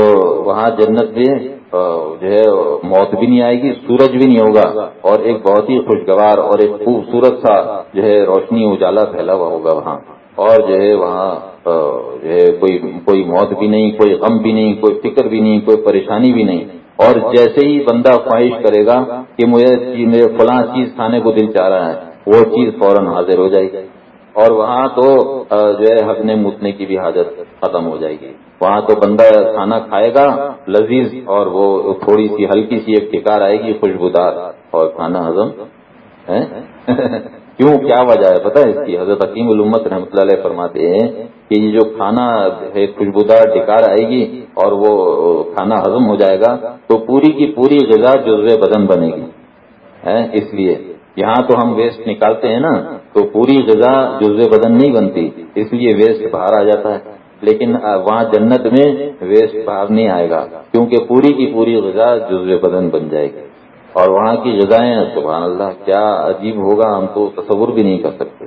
وہاں جنت میں جو ہے، موت بھی نہیں آئے گی، سورج بھی نہیں ہوگا۔ اور ایک بہت ہی خوشگوار اور ایک خوبصورت سا جو ہے، روشنی، اجالا پھیلا ہوا ہوگا وہاں۔ اور جو ہے، وہاں جو ہے، کوئی کوئی موت بھی نہیں، کوئی غم بھی نہیں، کوئی فکر بھی نہیں، کوئی پریشانی بھی نہیں۔ اور جیسے ہی بندہ خواہش کرے گا کہ مجھے میرے فلاں چیز کھانے کو دل چاہ رہا ہے، وہ چیز فوراً حاضر ہو جائے گی۔ اور وہاں تو جو ہے ہگنے موتنے کی بھی حاجت ختم ہو جائے گی۔ وہاں تو بندہ کھانا کھائے گا، لذیذ، اور وہ تھوڑی سی، ہلکی سی ایک ٹکار آئے گی، خوشبودار، اور کھانا ہضم کیوں؟ کیا وجہ ہے؟ پتہ ہے اس کی؟ حضرت حکیم الامت رحمۃ اللہ علیہ فرماتے ہیں کہ یہ جو کھانا ہے، خوشبودار ڈکار آئے گی، اور وہ کھانا ہضم ہو جائے گا، تو پوری کی پوری غذا جزو بدن بنے گی اس لیے یہاں تو ہم ویسٹ نکالتے ہیں نا۔ تو پوری غذا جزو بدن نہیں بنتی، اس لیے ویسٹ باہر آ جاتا ہے۔ لیکن وہاں جنت میں ویسٹ باہر نہیں آئے گا، کیونکہ پوری کی پوری غذا جزو بدن بن جائے گی۔ اور وہاں کی غذائیں، سبحان اللہ، کیا عجیب ہوگا، ہم تو تصور بھی نہیں کر سکتے۔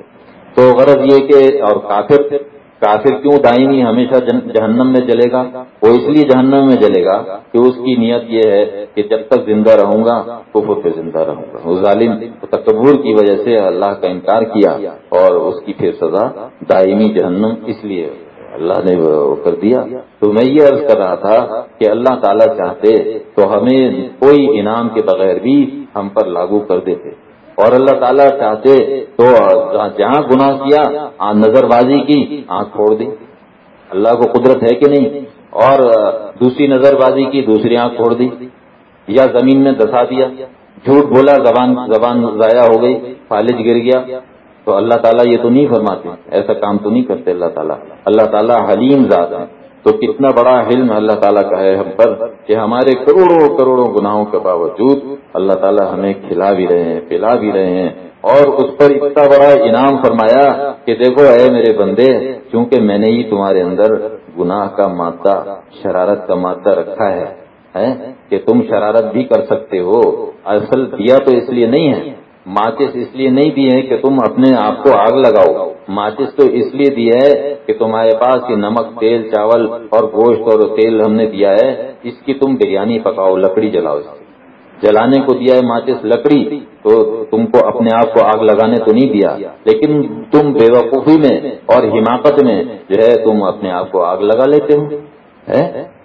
تو غرض یہ کہ، اور کافر کافر کیوں دائمی ہمیشہ جہنم میں جلے گا؟ وہ اس لیے جہنم میں جلے گا کہ اس کی نیت یہ ہے کہ جب تک زندہ رہوں گا، کفر پہ زندہ رہوں گا۔ وہ ظالم تکبر کی وجہ سے اللہ کا انکار کیا اور اس کی پھر سزا دائمی جہنم اس لیے اللہ نے کر دیا۔ تو میں یہ عرض کر رہا تھا کہ اللہ تعالیٰ چاہتے تو ہمیں کوئی انعام کے بغیر بھی ہم پر لاگو کر دیتے۔ اور اللہ تعالیٰ چاہتے تو جہاں گناہ کیا نظر بازی کی، آنکھ کھوڑ دی۔ اللہ کو قدرت ہے کہ نہیں؟ اور دوسری نظر بازی کی، دوسری آنکھ کھوڑ دی۔ یا زمین میں دسا دیا۔ جھوٹ بولا، زبان زبان ضائع ہو گئی، فالج گر گیا۔ تو اللہ تعالیٰ یہ تو نہیں فرماتے، ایسا کام تو نہیں کرتے اللہ تعالیٰ۔ اللہ تعالیٰ حلیم ذات ہے۔ تو کتنا بڑا علم اللہ تعالیٰ کا ہے ہم پر کہ ہمارے کروڑوں کروڑوں گناہوں کے باوجود اللہ تعالیٰ ہمیں کھلا بھی رہے ہیں، پلا بھی رہے ہیں۔ اور اس پر اتنا بڑا انعام فرمایا کہ دیکھو اے میرے بندے کیونکہ میں نے ہی تمہارے اندر گناہ کا مادہ، شرارت کا مادہ رکھا ہے کہ تم شرارت بھی کر سکتے ہو۔ اصل دیا تو اس لیے نہیں ہے ماچس اس لیے نہیں دی ہے کہ تم اپنے آپ کو آگ لگاؤ۔ ماچس تو اس لیے دی ہے کہ تمہارے پاس یہ نمک، تیل، چاول اور گوشت اور تیل ہم نے دیا ہے، اس کی تم بریانی پکاؤ، لکڑی جلاؤ جلانے کو دیا ہے ماچس لکڑی، تو تم کو اپنے آپ کو آگ لگانے تو نہیں دیا، لیکن تم بے وقوفی میں اور حماقت میں جو ہے تم اپنے آپ کو آگ لگا لیتے ہو۔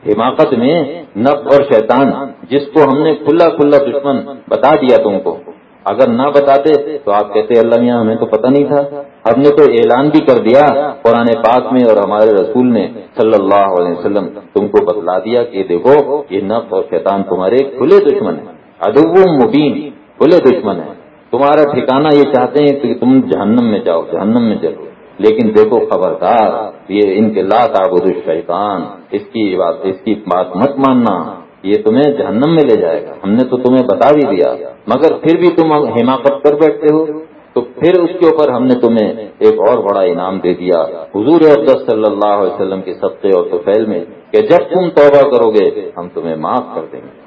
حماقت میں نب اور شیطان، جس کو ہم نے کھلا کھلا دشمن بتا دیا تم کو۔ اگر نہ بتاتے تو آپ کہتے، اللہ میاں، ہمیں تو پتہ نہیں تھا۔ ہم نے تو اعلان بھی کر دیا قرآن پاک میں اور ہمارے رسول نے صلی اللہ علیہ وسلم تم کو بتلا دیا کہ دیکھو، یہ نف اور شیطان تمہارے کھلے دشمن ہیں۔ ادب مبین، کھلے دشمن ہیں۔ تمہارا ٹھکانہ یہ چاہتے ہیں کہ تم جہنم میں جاؤ، جہنم میں جاؤ لیکن دیکھو، خبردار، یہ ان کے لات آبود الشیطان، اس کی بات اس کی بات مت ماننا۔ یہ تمہیں جہنم میں لے جائے گا۔ ہم نے تو تمہیں بتا بھی دیا۔ مگر پھر بھی تم حماقت کر بیٹھتے ہو۔ تو پھر اس کے اوپر ہم نے تمہیں ایک اور بڑا انعام دے دیا۔ حضور عبدت صلی اللہ علیہ وسلم کے سبقے اور توفیل میں کہ جب تم توبہ کرو گے، ہم تمہیں معاف کر دیں گے۔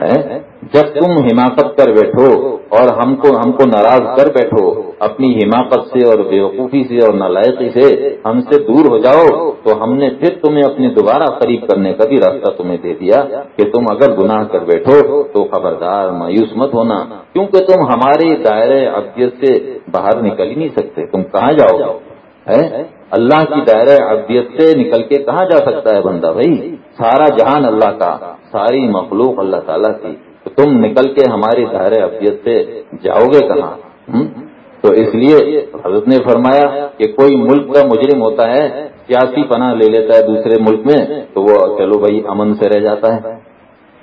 جب تم حماقت کر بیٹھو اور ہم کو ہم کو ناراض کر بیٹھو، اپنی حماقت سے اور بیوقوفی سے اور نالائقی سے ہم سے دور ہو جاؤ، تو ہم نے پھر تمہیں اپنے دوبارہ قریب کرنے کا بھی راستہ تمہیں دے دیا کہ تم اگر گناہ کر بیٹھو تو خبردار مایوس مت ہونا، کیونکہ تم ہمارے دائرے ابدیت سے باہر نکل ہی نہیں سکتے، تم کہاں جاؤ گے؟ اللہ کی دائرہ ابدیت سے نکل کے کہاں جا سکتا ہے بندہ بھائی؟ سارا جہان اللہ کا، ساری مخلوق اللہ تعالیٰ کی۔ تو تم نکل کے ہماری دائر ابیت سے جاؤ گے کہاں؟ تو اس لیے حضرت نے فرمایا کہ کوئی ملک کا مجرم ہوتا ہے، سیاسی پناہ لے لیتا ہے دوسرے ملک میں، تو وہ چلو بھائی امن سے رہ جاتا ہے۔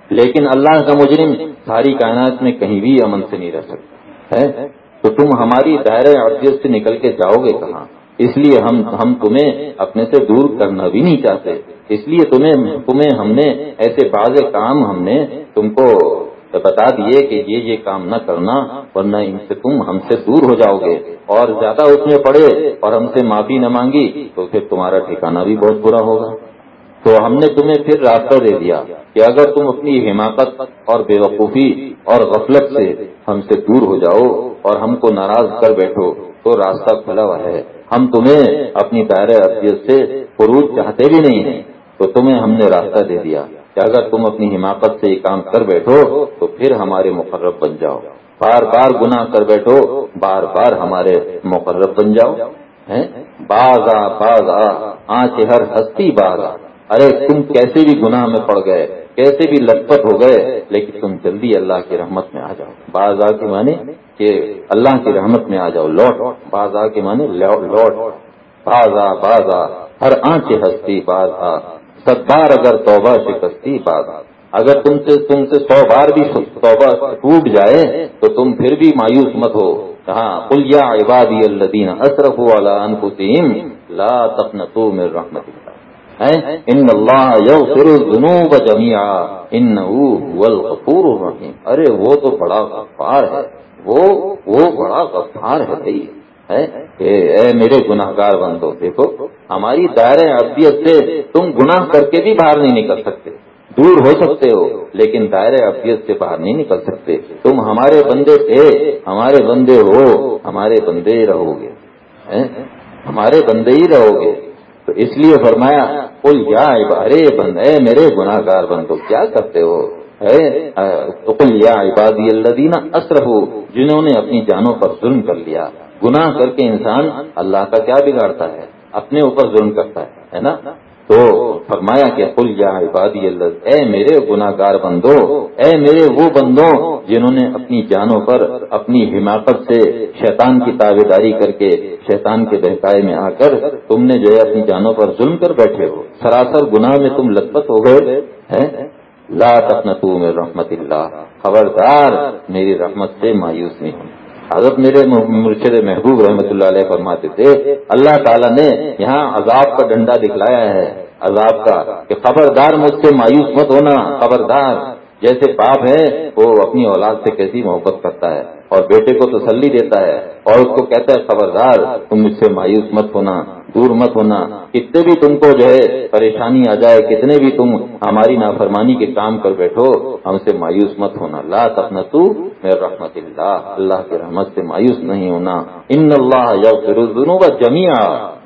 لیکن اللہ کا مجرم ساری کائنات میں کہیں بھی امن سے نہیں رہ سکتا، ہے؟ تو تم ہماری دائرۂ ابیت سے نکل کے جاؤ گے کہاں؟ اس لیے ہم ہم تمہیں اپنے سے دور کرنا بھی نہیں چاہتے۔ اس لیے تمہیں تمہیں ہم نے ایسے بعض کام ہم نے تم کو بتا دیے کہ یہ یہ کام نہ کرنا، ورنہ ان سے تم ہم سے دور ہو جاؤ گے۔ اور زیادہ اس میں پڑے اور ہم سے معافی نہ مانگی تو پھر تمہارا ٹھکانا بھی بہت برا ہوگا۔ تو ہم نے تمہیں پھر راستہ دے دیا کہ اگر تم اپنی حماقت اور بے وقوفی اور غفلت سے ہم سے دور ہو جاؤ اور ہم کو ناراض کر بیٹھو تو راستہ کھلا ہوا ہے۔ ہم تمہیں اپنی دائرہ ابیت سے فروج چاہتے بھی نہیں ہیں۔ تو تمہیں ہم نے راستہ دے دیا کہ اگر تم اپنی حماقت سے یہ کام کر بیٹھو، تو پھر ہمارے مقرب بن جاؤ۔ بار بار گناہ کر بیٹھو، بار بار ہمارے مقرب بن جاؤ۔ باز آ باز آنچ ہر ہستی باز آ ارے، تم کیسے بھی گناہ میں پڑ گئے؟ کیسے بھی لٹ پٹ ہو گئے، لیکن تم جلدی اللہ کی رحمت میں آ جاؤ۔ باز آ کے مانے کہ اللہ کی رحمت میں آ جاؤ، لوٹ۔ باز آ کے مانے لوٹ۔ باز آ باز آ۔ ہر آنچ ہستی باز آ۔ ست بار اگر توبہ شکستی بات اگر تم سے تم سے سو بار بھی توبہ ٹوٹ جائے، تو تم پھر بھی مایوس مت ہو۔ کہاں؟ کلیا عبادی الدین اصرف والا انفسیم لا تقنطوا من رحمت ان اللہ یغفر الذنوب جميعا انه هو الغفور الرحیم ارے وہ تو بڑا غفار ہے، وہ وہ بڑا غفار ہے بھائی اے میرے گناہ گار بندو، دیکھو، ہماری دائرۂ ابدیت سے تم گناہ کر کے بھی باہر نہیں نکل سکتے، دور ہو سکتے ہو، لیکن دائرۂ ابدیت سے باہر نہیں نکل سکتے۔ تم ہمارے بندے تھے، ہمارے بندے ہو، ہمارے بندے ہی رہو گے ہمارے بندے ہی رہو گے۔ تو اس لیے فرمایا کل یا ارے بند، اے میرے گناہ گار بندو، کیا کرتے ہو؟ کل یا عبادی اللہ دینا جنہوں نے اپنی جانوں پر ظلم کر لیا۔ گناہ کر کے انسان اللہ کا کیا بگاڑتا ہے؟ اپنے اوپر ظلم کرتا ہے نا؟ تو فرمایا کہ کل یا عبادی اللہ، اے میرے گناہ گار بندو، اے میرے وہ بندوں جنہوں نے اپنی جانوں پر اپنی حماقت سے شیطان کی تابے داری کر کے شیطان کے بہکائے میں آ کر تم نے جو ہے اپنی جانوں پر ظلم کر بیٹھے ہو۔ سراسر گناہ میں تم لطپت ہو گئے لا تقنطو میں رحمت اللہ، خبردار، میری رحمت سے مایوس نہیں۔ ہوں حضرت میرے مرشد محبوب رحمۃ اللہ علیہ فرماتے تھے، اللہ تعالیٰ نے یہاں عذاب کا ڈنڈا دکھلایا ہے۔ عذاب کا کہ خبردار مجھ سے مایوس مت ہونا، خبردار۔ جیسے باپ ہے وہ اپنی اولاد سے کیسی محبت کرتا ہے۔ اور بیٹے کو تسلی دیتا ہے اور اس کو کہتا ہے، خبردار، تم مجھ سے مایوس مت ہونا، دور مت ہونا، کتنے بھی تم کو جو ہے پریشانی آ جائے، کتنے بھی تم ہماری نافرمانی کے کام کر بیٹھو، ہم سے مایوس مت ہونا. لا تپنا تو میں رحمت اللہ اللہ کی رحمت سے مایوس نہیں ہونا. ان اللہ یا دونوں کا جمیا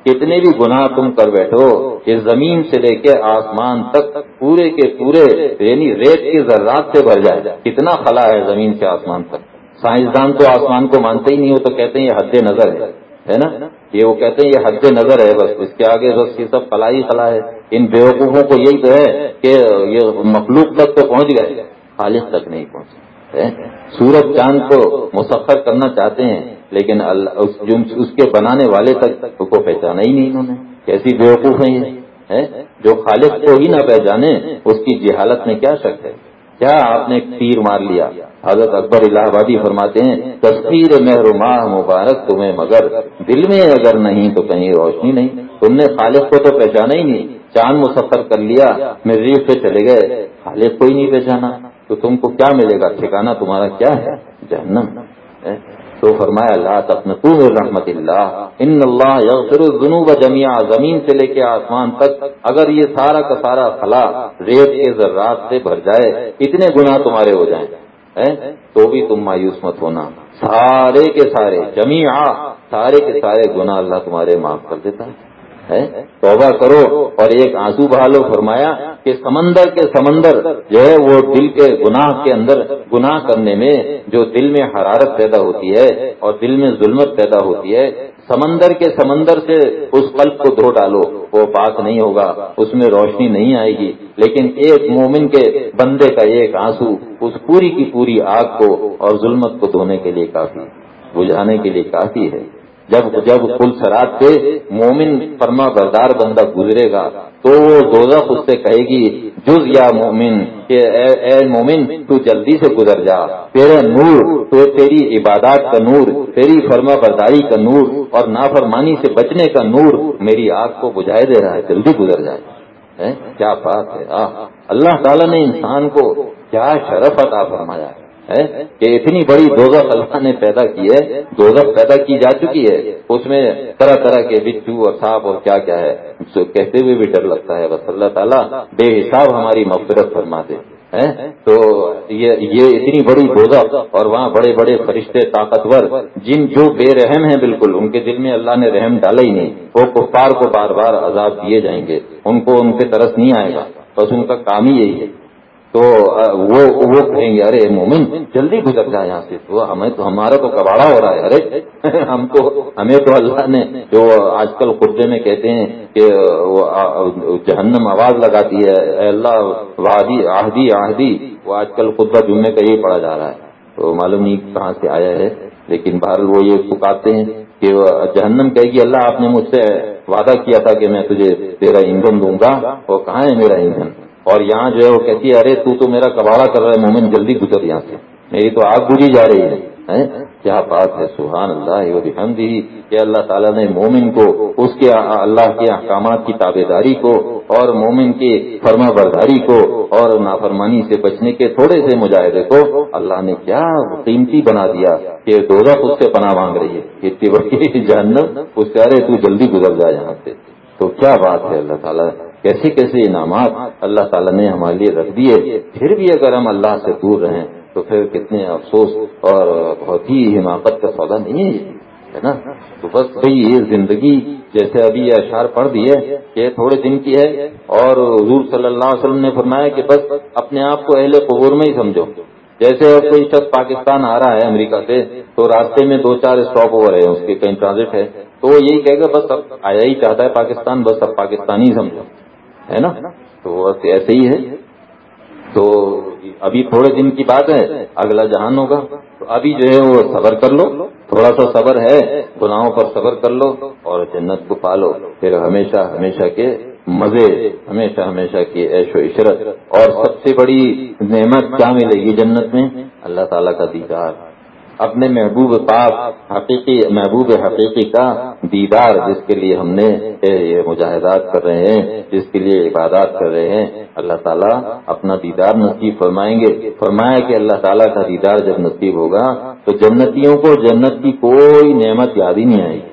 کتنے بھی گناہ تم کر بیٹھو، اس زمین سے لے کے آسمان تک، پورے کے پورے یعنی ریت کے ذرات سے بھر جائے، کتنا خلا ہے زمین سے آسمان تک. سائنسدان تو آسمان کو مانتے ہی نہیں ہو تو کہتے ہیں یہ حد نظر ہے نا؟ یہ وہ کہتے ہیں یہ حد نظر ہے بس، اس کے آگے بس یہ سب فلائی خلا ہے، ان بیوقوفوں کو یہی تو ہے کہ یہ مخلوق تک تو پہنچ گئے خالص تک نہیں پہنچے سورج چاند کو مسفر کرنا چاہتے ہیں، لیکن اس کے بنانے والے تک کو پہچانا ہی نہیں انہوں نے، کیسی بیوقوف ہیں یہ جو خالص کو ہی نہ پہچانے، اس کی جہالت میں کیا شک ہے؟ کیا آپ نے تیر مار لیا؟ حضرت اکبر الہ آبادی فرماتے ہیں، تصویر محروما مبارک تمہیں مگر، دل میں اگر نہیں تو کہیں روشنی نہیں۔ تم نے خالق کو تو پہچانا ہی نہیں، چاند مسفر کر لیا مریض سے چلے گئے۔ خالق کو ہی نہیں پہچانا، تو تم کو کیا ملے گا؟ ٹھکانا تمہارا کیا ہے؟ جہنم۔ تو فرمایا اللہ تفنتو رحمت اللہ، ان اللہ یغفر الذنوب جميعا زمین سے لے کے آسمان تک اگر یہ سارا کا سارا خلا ریت کے ذرات سے بھر جائے، اتنے گناہ تمہارے ہو جائیں۔ تو بھی تم مایوس مت ہونا۔ سارے کے سارے جمی سارے کے سارے گناہ اللہ تمہارے معاف کر دیتا ہے۔ توبہ کرو اور ایک آنسو بہالو فرمایا کہ سمندر کے سمندر جو ہے وہ دل کے گناہ کے اندر گناہ کرنے میں جو دل میں حرارت پیدا ہوتی ہے اور دل میں ظلمت پیدا ہوتی ہے، سمندر کے سمندر سے اس قلب کو دھو ڈالو، وہ پاک نہیں ہوگا، اس میں روشنی نہیں آئے گی۔ لیکن ایک مومن کے بندے کا ایک آنسو اس پوری کی پوری آگ کو اور ظلمت کو دھونے کے لیے کافی، بجھانے کے لیے کافی ہے۔ جب جب کل سرات سے مومن فرما بردار بندہ گزرے گا، تو وہ دوزخ اس سے کہے گی، جز یا مومن، کہ اے اے مومن، تو جلدی سے گزر جا۔ تیرا نور، تو تیری عبادات کا نور، تیری فرما برداری کا نور، اور نافرمانی سے بچنے کا نور میری آگ کو بجھائے دے رہا ہے، جلدی گزر جائے کیا بات ہے؟ اللہ تعالیٰ نے انسان کو کیا شرف عطا فرمایا ہے۔ کہ اتنی بڑی دوزخ اللہ نے پیدا کی ہے، دوزخ پیدا کی جا چکی ہے، اس میں طرح طرح کے بچو اور سانپ اور کیا کیا ہے کہتے ہوئے بھی ڈر لگتا ہے، بس اللہ تعالیٰ بے حساب ہماری مغفرت فرما دے تو یہ اتنی بڑی دوزخ اور وہاں بڑے بڑے فرشتے طاقتور، جن جو بے رحم ہیں بالکل، ان کے دل میں اللہ نے رحم ڈالا ہی نہیں، وہ کفار کو بار بار عذاب دیے جائیں گے، ان کو ان کے طرف نہیں آئے گا، بس ان کا کام ہی یہی ہے۔ تو وہ وہ کہیں گے، ارے مومن، جلدی گزر جائے یہاں سے، تو ہمیں تو، ہمارا تو کباڑا ہو رہا ہے، ارے، ہم کو ہمیں تو اللہ نے جو آج کل قربے میں کہتے ہیں کہ جہنم آواز لگاتی ہے، اے اللہ وادی آہدی آہدی وہ آج کل خطبہ جمعے کا یہ پڑھا جا رہا ہے، تو معلوم نہیں کہاں سے آیا ہے، لیکن بہر وہ یہ پکارتے ہیں کہ جہنم کہے گی، اللہ آپ نے مجھ سے وعدہ کیا تھا کہ میں تجھے تیرا ایندھن دوں گا، وہ کہاں ہے میرا ایندھن؟ اور یہاں جو ہے وہ کہتی ہے، ارے تو تو میرا کباڑا کر رہا ہے، مومن جلدی گزر یہاں سے۔ میری تو آگ بجھی جا رہی ہے۔ کیا بات ہے؟ سبحان اللہ ہم دی کہ اللہ تعالیٰ نے مومن کو، اس کے اللہ کے احکامات کی تابے داری کو، اور مومن کی فرما برداری کو، اور نافرمانی سے بچنے کے تھوڑے سے مجاہدے کو، اللہ نے کیا قیمتی بنا دیا کہ دوزہ خود سے پناہ مانگ رہی ہے۔ اتنی بڑی جہنم، اس سے ارے تو جلدی گزر جائے یہاں سے۔ تو کیا بات ہے اللہ تعالیٰ؟ کیسے کیسے انعامات اللہ تعالیٰ نے ہمارے لیے رکھ دیے، پھر بھی اگر ہم اللہ سے دور رہیں تو پھر کتنے افسوس اور بہت ہی حماقت کا سودا نہیں ہے ہے نا؟ تو بس بھائی یہ زندگی جیسے ابھی یہ اشعار پڑھ دیے کہ تھوڑے دن کی ہے اور حضور صلی اللہ علیہ وسلم نے فرمایا کہ بس اپنے آپ کو اہل قبور میں ہی سمجھو۔ جیسے کوئی شخص پاکستان آ رہا ہے امریکہ سے تو راستے میں دو چار اسٹاپ اوور ہے اس کے کہیں ٹرانزٹ ہے تو وہ یہی کہے گا، بس اب آیا ہی چاہتا ہے پاکستان، بس اب پاکستانی سمجھو۔ ہے نا؟ تو ایسے ہی ہے۔ تو ابھی تھوڑے دن کی بات ہے، اگلا جہان ہوگا۔ تو ابھی جو ہے وہ صبر کر لو۔ تھوڑا سا صبر ہے، گناہوں پر صبر کر لو اور جنت کو پالو۔ پھر ہمیشہ ہمیشہ کے مزے، ہمیشہ ہمیشہ کی عیش و عشرت۔ اور سب سے بڑی نعمت کیا ملے گی جنت میں؟ اللہ تعالیٰ کا دیدار۔ اپنے محبوب پاک، حقیقی محبوب حقیقی کا دیدار جس کے لیے ہم نے یہ مجاہدات کر رہے ہیں، جس کے لیے عبادات کر رہے ہیں، اللہ تعالیٰ اپنا دیدار نصیب فرمائیں گے۔ فرمایا کہ اللہ تعالیٰ کا دیدار جب نصیب ہوگا تو جنتیوں کو جنت کی کوئی نعمت یاد ہی نہیں آئے گی۔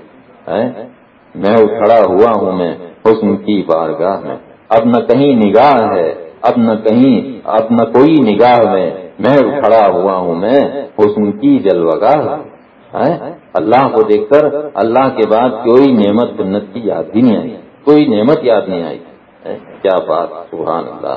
میں کھڑا ہوا ہوں میں، حسن کی بارگاہ میں۔ اب نہ کہیں نگاہ ہے، اب نہ کہیں، اب نہ کوئی نگاہ میں۔ میں کھڑا ہوا ہوں، میں حسن کی جلوگا اللہ کو دیکھ کر اللہ کے بعد کوئی نعمت جنت کی یاد بھی نہیں آئی۔ کوئی نعمت یاد نہیں آئی۔ کیا بات، سبحان اللہ۔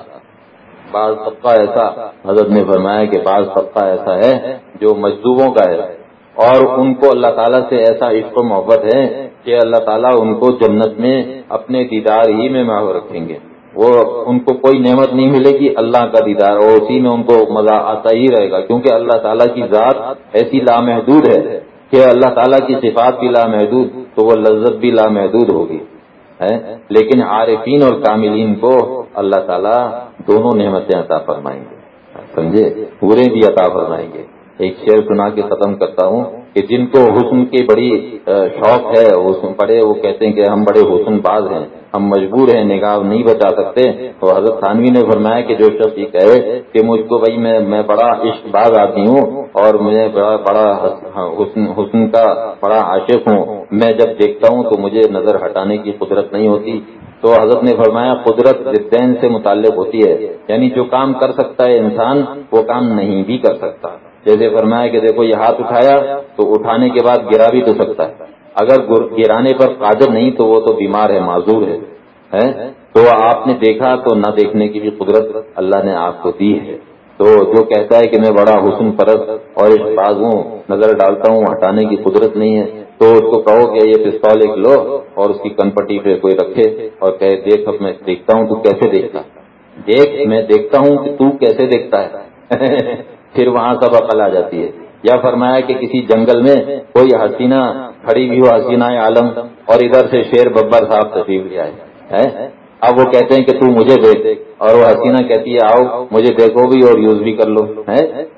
بعض طبقہ ایسا، حضرت نے فرمایا کہ بعض طبقہ ایسا ہے جو مزدوروں کا ہے۔ اور ان کو اللہ تعالیٰ سے ایسا عشق و محبت ہے کہ اللہ تعالیٰ ان کو جنت میں اپنے دیدار ہی میں محو رکھیں گے۔ وہ ان کو کوئی نعمت نہیں ملے گی، اللہ کا دیدار، اور اسی میں ان کو مزہ آتا ہی رہے گا، کیونکہ اللہ تعالیٰ کی ذات ایسی لامحدود ہے کہ اللہ تعالیٰ کی صفات بھی لامحدود، تو وہ لذت بھی لامحدود ہوگی لیکن عارفین اور کاملین کو اللہ تعالیٰ دونوں نعمتیں عطا فرمائیں گے، سمجھے؟ پورے بھی عطا فرمائیں گے۔ ایک شعر سنا کے ختم کرتا ہوں کہ جن کو حسن کی بڑی شوق ہے حسن پڑے وہ کہتے ہیں کہ ہم بڑے حسن باز ہیں۔ ہم مجبور ہیں، نگاہ نہیں بچا سکتے۔ تو حضرت خانوی نے فرمایا کہ جو شخص یہ کہے کہ مجھ کو بھائی میں میں بڑا عشق باز آتی ہوں اور مجھے بڑا بڑا حسن حسن کا، بڑا عاشق ہوں، میں جب دیکھتا ہوں تو مجھے نظر ہٹانے کی قدرت نہیں ہوتی۔ تو حضرت نے فرمایا، قدرت دین سے متعلق ہوتی ہے۔ یعنی جو کام کر سکتا ہے انسان، وہ کام نہیں بھی کر سکتا۔ جیسے فرمایا کہ دیکھو، یہ ہاتھ اٹھایا تو اٹھانے کے بعد گرا بھی تو سکتا ہے۔ اگر گرانے پر قادر نہیں تو وہ تو بیمار ہے، معذور ہے تو آپ نے دیکھا تو نہ دیکھنے کی بھی قدرت اللہ نے آپ کو دی ہے۔ تو جو کہتا ہے کہ میں بڑا حسن پرست اور اس بازوں نظر ڈالتا ہوں، ہٹانے کی قدرت نہیں ہے۔ تو اس کو کہو کہ یہ پستول ایک لو اور اس کی کنپٹی پہ کوئی رکھے اور کہے، دیکھ اب میں دیکھتا ہوں، تو کیسے دیکھتا؟ دیکھ، میں دیکھتا ہوں کہ تو کیسے دیکھتا ہے۔ پھر وہاں سب عقل آ جاتی ہے۔ یا فرمایا کہ کسی جنگل میں کوئی حسینہ کھڑی بھی ہو، حسینہ عالم، اور ادھر سے شیر ببر صاحب تشریف لے آئے اب وہ کہتے ہیں کہ تو مجھے دے اور وہ حسینہ کہتی ہے، آؤ، مجھے دیکھو بھی اور یوز بھی کر لو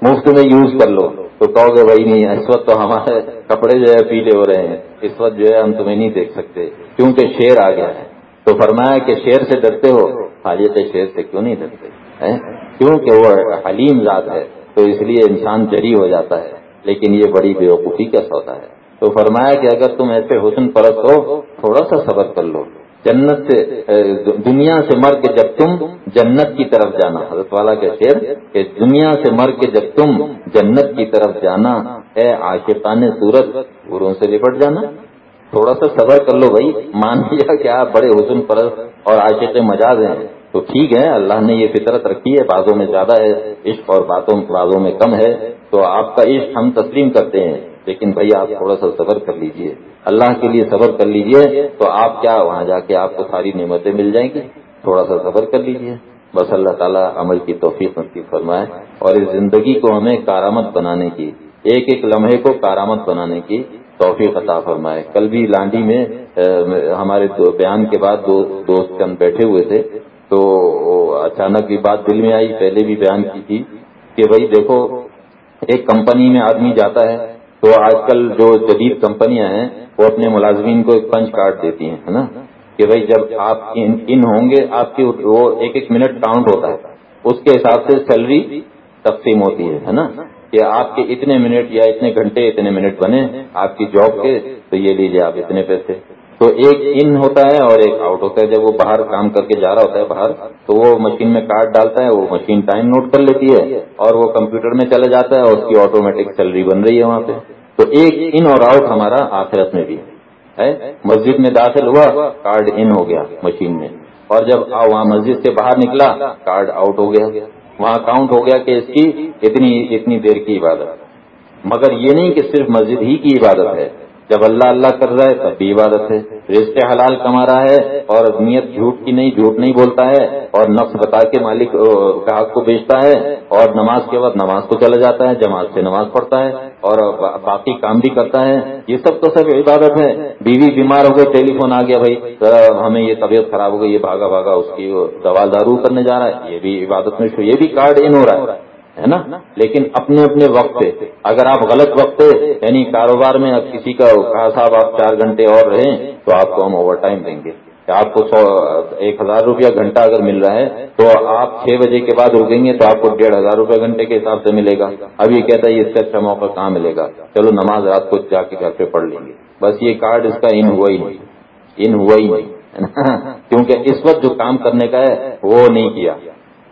مفت میں یوز کر لو۔ تو کہو گے بھائی نہیں، اس وقت تو ہمارے کپڑے جو ہے پیلے ہو رہے ہیں، اس وقت جو ہے ہم تمہیں نہیں دیکھ سکتے، کیونکہ شیر آ گیا ہے۔ تو فرمایا کہ شیر سے ڈرتے ہو؟ ہاں، حالیت شیر سے کیوں نہیں ڈرتے کیونکہ وہ حلیم ذات ہے۔ تو اس لیے انسان جری ہو جاتا ہے، لیکن یہ بڑی بیوقوفی کا سودا ہے۔ تو فرمایا کہ اگر تم ایسے حسن پرست ہو، تھوڑا سا صبر کر لو۔ جنت سے دنیا سے مر کے جب تم جنت کی طرف جانا۔ حضرت والا کے شیر کہ دنیا سے مر کے جب تم جنت کی طرف جانا ہے عاشقان صورت گرو سے لپٹ جانا۔ تھوڑا سا صبر کر لو بھائی۔ مان لیا کہ آپ بڑے حسن پرست اور عاشق مجاز ہیں۔ تو ٹھیک ہے، اللہ نے یہ فطرت رکھی ہے، بازوں میں زیادہ ہے، عشق اور باتوں، بازوں میں کم ہے، تو آپ کا عشق ہم تسلیم کرتے ہیں۔ لیکن بھائی، آپ تھوڑا سا صبر کر لیجیے۔ اللہ کے لیے صبر کر لیجیے، تو آپ کیا وہاں جا کے آپ کو ساری نعمتیں مل جائیں گی؟ تھوڑا سا صبر کر لیجیے۔ بس اللہ تعالیٰ عمل کی توفیق نصیب فرمائے۔ اور اس زندگی کو ہمیں کارآمد بنانے کی، ایک ایک لمحے کو کارآمد بنانے کی توفیق عطا فرمائے۔ کل بھی لانڈی میں ہمارے بیان کے بعد دو دوست چند بیٹھے ہوئے تھے۔ تو اچانک بھی بات دل میں آئی، پہلے بھی بیان کی تھی کہ بھائی دیکھو، ایک کمپنی میں آدمی جاتا ہے تو آج کل جو جدید کمپنیاں ہیں، وہ اپنے ملازمین کو ایک پنچ کارڈ دیتی ہیں، ہے نا؟ کہ بھائی جب آپ ان ہوں گے، آپ کی وہ ایک ایک منٹ کاؤنٹ ہوتا ہے۔ اس کے حساب سے سیلری تقسیم ہوتی ہے نا؟ کہ آپ کے اتنے منٹ یا اتنے گھنٹے اتنے منٹ بنے، آپ کی جاب کے، تو یہ لیجیے آپ اتنے پیسے۔ تو ایک ان ہوتا ہے اور ایک آؤٹ ہوتا ہے. جب وہ باہر کام کر کے جا رہا ہوتا ہے باہر، تو وہ مشین میں کارڈ ڈالتا ہے، وہ مشین ٹائم نوٹ کر لیتی ہے اور وہ کمپیوٹر میں چلا جاتا ہے اور اس کی آٹومیٹک سیلری بن رہی ہے وہاں پہ تو ایک ان اور آؤٹ ہمارا آخرت میں بھی ہے. مسجد میں داخل ہوا کارڈ ان ہو گیا مشین میں. اور جب وہاں مسجد سے باہر نکلا کارڈ آؤٹ ہو گیا. وہاں کاؤنٹ ہو گیا کہ اس کی اتنی اتنی دیر کی عبادت. مگر یہ نہیں کہ صرف مسجد ہی کی عبادت ہے جب اللہ اللہ کر رہا ہے تب بھی عبادت ہے۔ رزق حلال کما رہا ہے اور نیت جھوٹ کی نہیں، جھوٹ نہیں بولتا ہے اور نفس بتا کے مالک گاہک کو بیچتا ہے اور نماز کے وقت نماز کو چلا جاتا ہے، جماعت سے نماز پڑھتا ہے اور باقی کام بھی کرتا ہے۔ یہ سب تو سب عبادت ہے۔ بیوی بیمار ہو گئی، ٹیلی فون آ گیا بھائی۔ ہمیں یہ طبیعت خراب ہو گئی، یہ بھاگا بھاگا اس کی دوا دارو کرنے جا رہا ہے۔ یہ بھی عبادت میں یہ بھی کارڈ ان ہو رہا ہے۔ ہے نا؟ لیکن اپنے اپنے وقت پہ، اگر آپ غلط وقت پہ یعنی کاروبار میں کسی کا کہا صاحب آپ چار گھنٹے اور رہیں، تو آپ کو ہم اوور ٹائم دیں گے۔ آپ کو سو، ایک ہزار روپیہ گھنٹہ اگر مل رہا ہے، تو آپ چھ بجے کے بعد رکیں گے، تو آپ کو ڈیڑھ ہزار روپے گھنٹے کے حساب سے ملے گا۔ اب یہ کہتا ہے اس سے اچھا موقع کہاں ملے گا؟ چلو نماز رات کو جا کے گھر پہ پڑھ لیں گے۔ بس یہ کارڈ اس کا ان ہوا ہی نہیں۔ ان ہوا ہی نہیں۔ کیونکہ اس وقت جو کام کرنے کا ہے، وہ نہیں کیا۔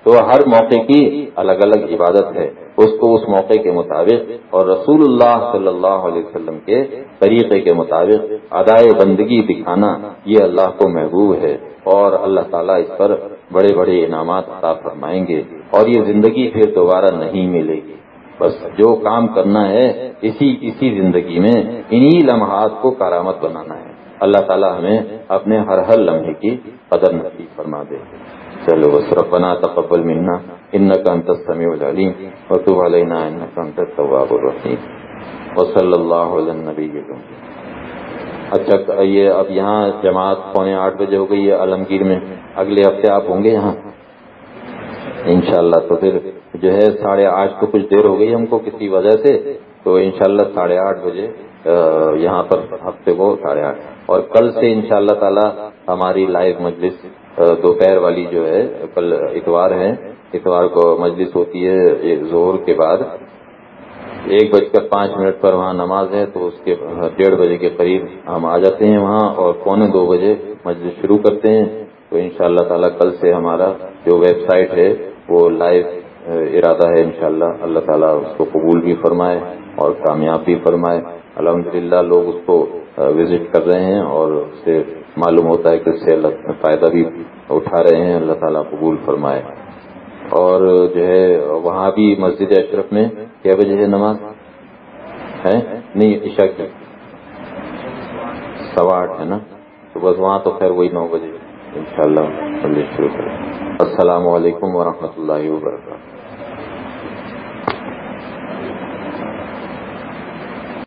تو ہر موقع کی الگ الگ عبادت ہے۔ اس کو اس موقع کے مطابق اور رسول اللہ صلی اللہ علیہ وسلم کے طریقے کے مطابق ادائے بندگی دکھانا یہ اللہ کو محبوب ہے اور اللہ تعالیٰ اس پر بڑے بڑے انعامات عطا فرمائیں گے اور یہ زندگی پھر دوبارہ نہیں ملے گی۔ بس جو کام کرنا ہے اسی اسی زندگی میں انہی لمحات کو کارآمد بنانا ہے۔ اللہ تعالیٰ ہمیں اپنے ہر ہر لمحے کی قدر نصیب فرما دے۔ چلو بس ربنا تقبل منا. انك انت السميع العليم وتب علينا انك انت التواب الرحيم وصلى الله على النبي اچھا یہ اب یہاں جماعت پونے آٹھ بجے ہو گئی ہے عالمگیر میں. اگلے ہفتے آپ ہوں گے یہاں؟ انشاءاللہ تو پھر جو ہے ساڑھے آٹھ تو کچھ دیر ہو گئی ہم کو کسی وجہ سے، تو انشاءاللہ شاء ساڑھے آٹھ بجے یہاں پر ہفتے کو ساڑھے آٹھ. اور کل سے انشاءاللہ تعالی ہماری لائیو مجلس دوپہر والی جو ہے، کل اتوار ہے۔ اتوار کو مجلس ہوتی ہے زہر کے بعد۔ ایک بج کر پانچ منٹ پر وہاں نماز ہے، تو اس کے ڈیڑھ بجے کے قریب ہم آ جاتے ہیں وہاں اور پونے دو بجے مجلس شروع کرتے ہیں۔ تو ان شاء اللہ تعالیٰ کل سے ہمارا جو ویب سائٹ ہے، وہ لائیو ارادہ ہے انشاءاللہ۔ اللہ تعالیٰ اس کو قبول بھی فرمائے اور کامیاب بھی فرمائے۔ الحمدللہ، لوگ اس کو وزٹ کر رہے ہیں اور اس سے معلوم ہوتا ہے کہ اس سے اللہ فائدہ بھی اٹھا رہے ہیں، اللہ تعالیٰ قبول فرمائے۔ اور جو ہے، وہاں بھی مسجد اشرف میں کیا بجے ہے نماز؟ ہے؟ نہیں، عشاء کی۔ سوا آٹھ ہے نا؟ تو بس وہاں تو خیر وہی نو بجے ان شاء اللہ شروع کریں۔ السلام علیکم ورحمۃ اللہ وبرکاتہ۔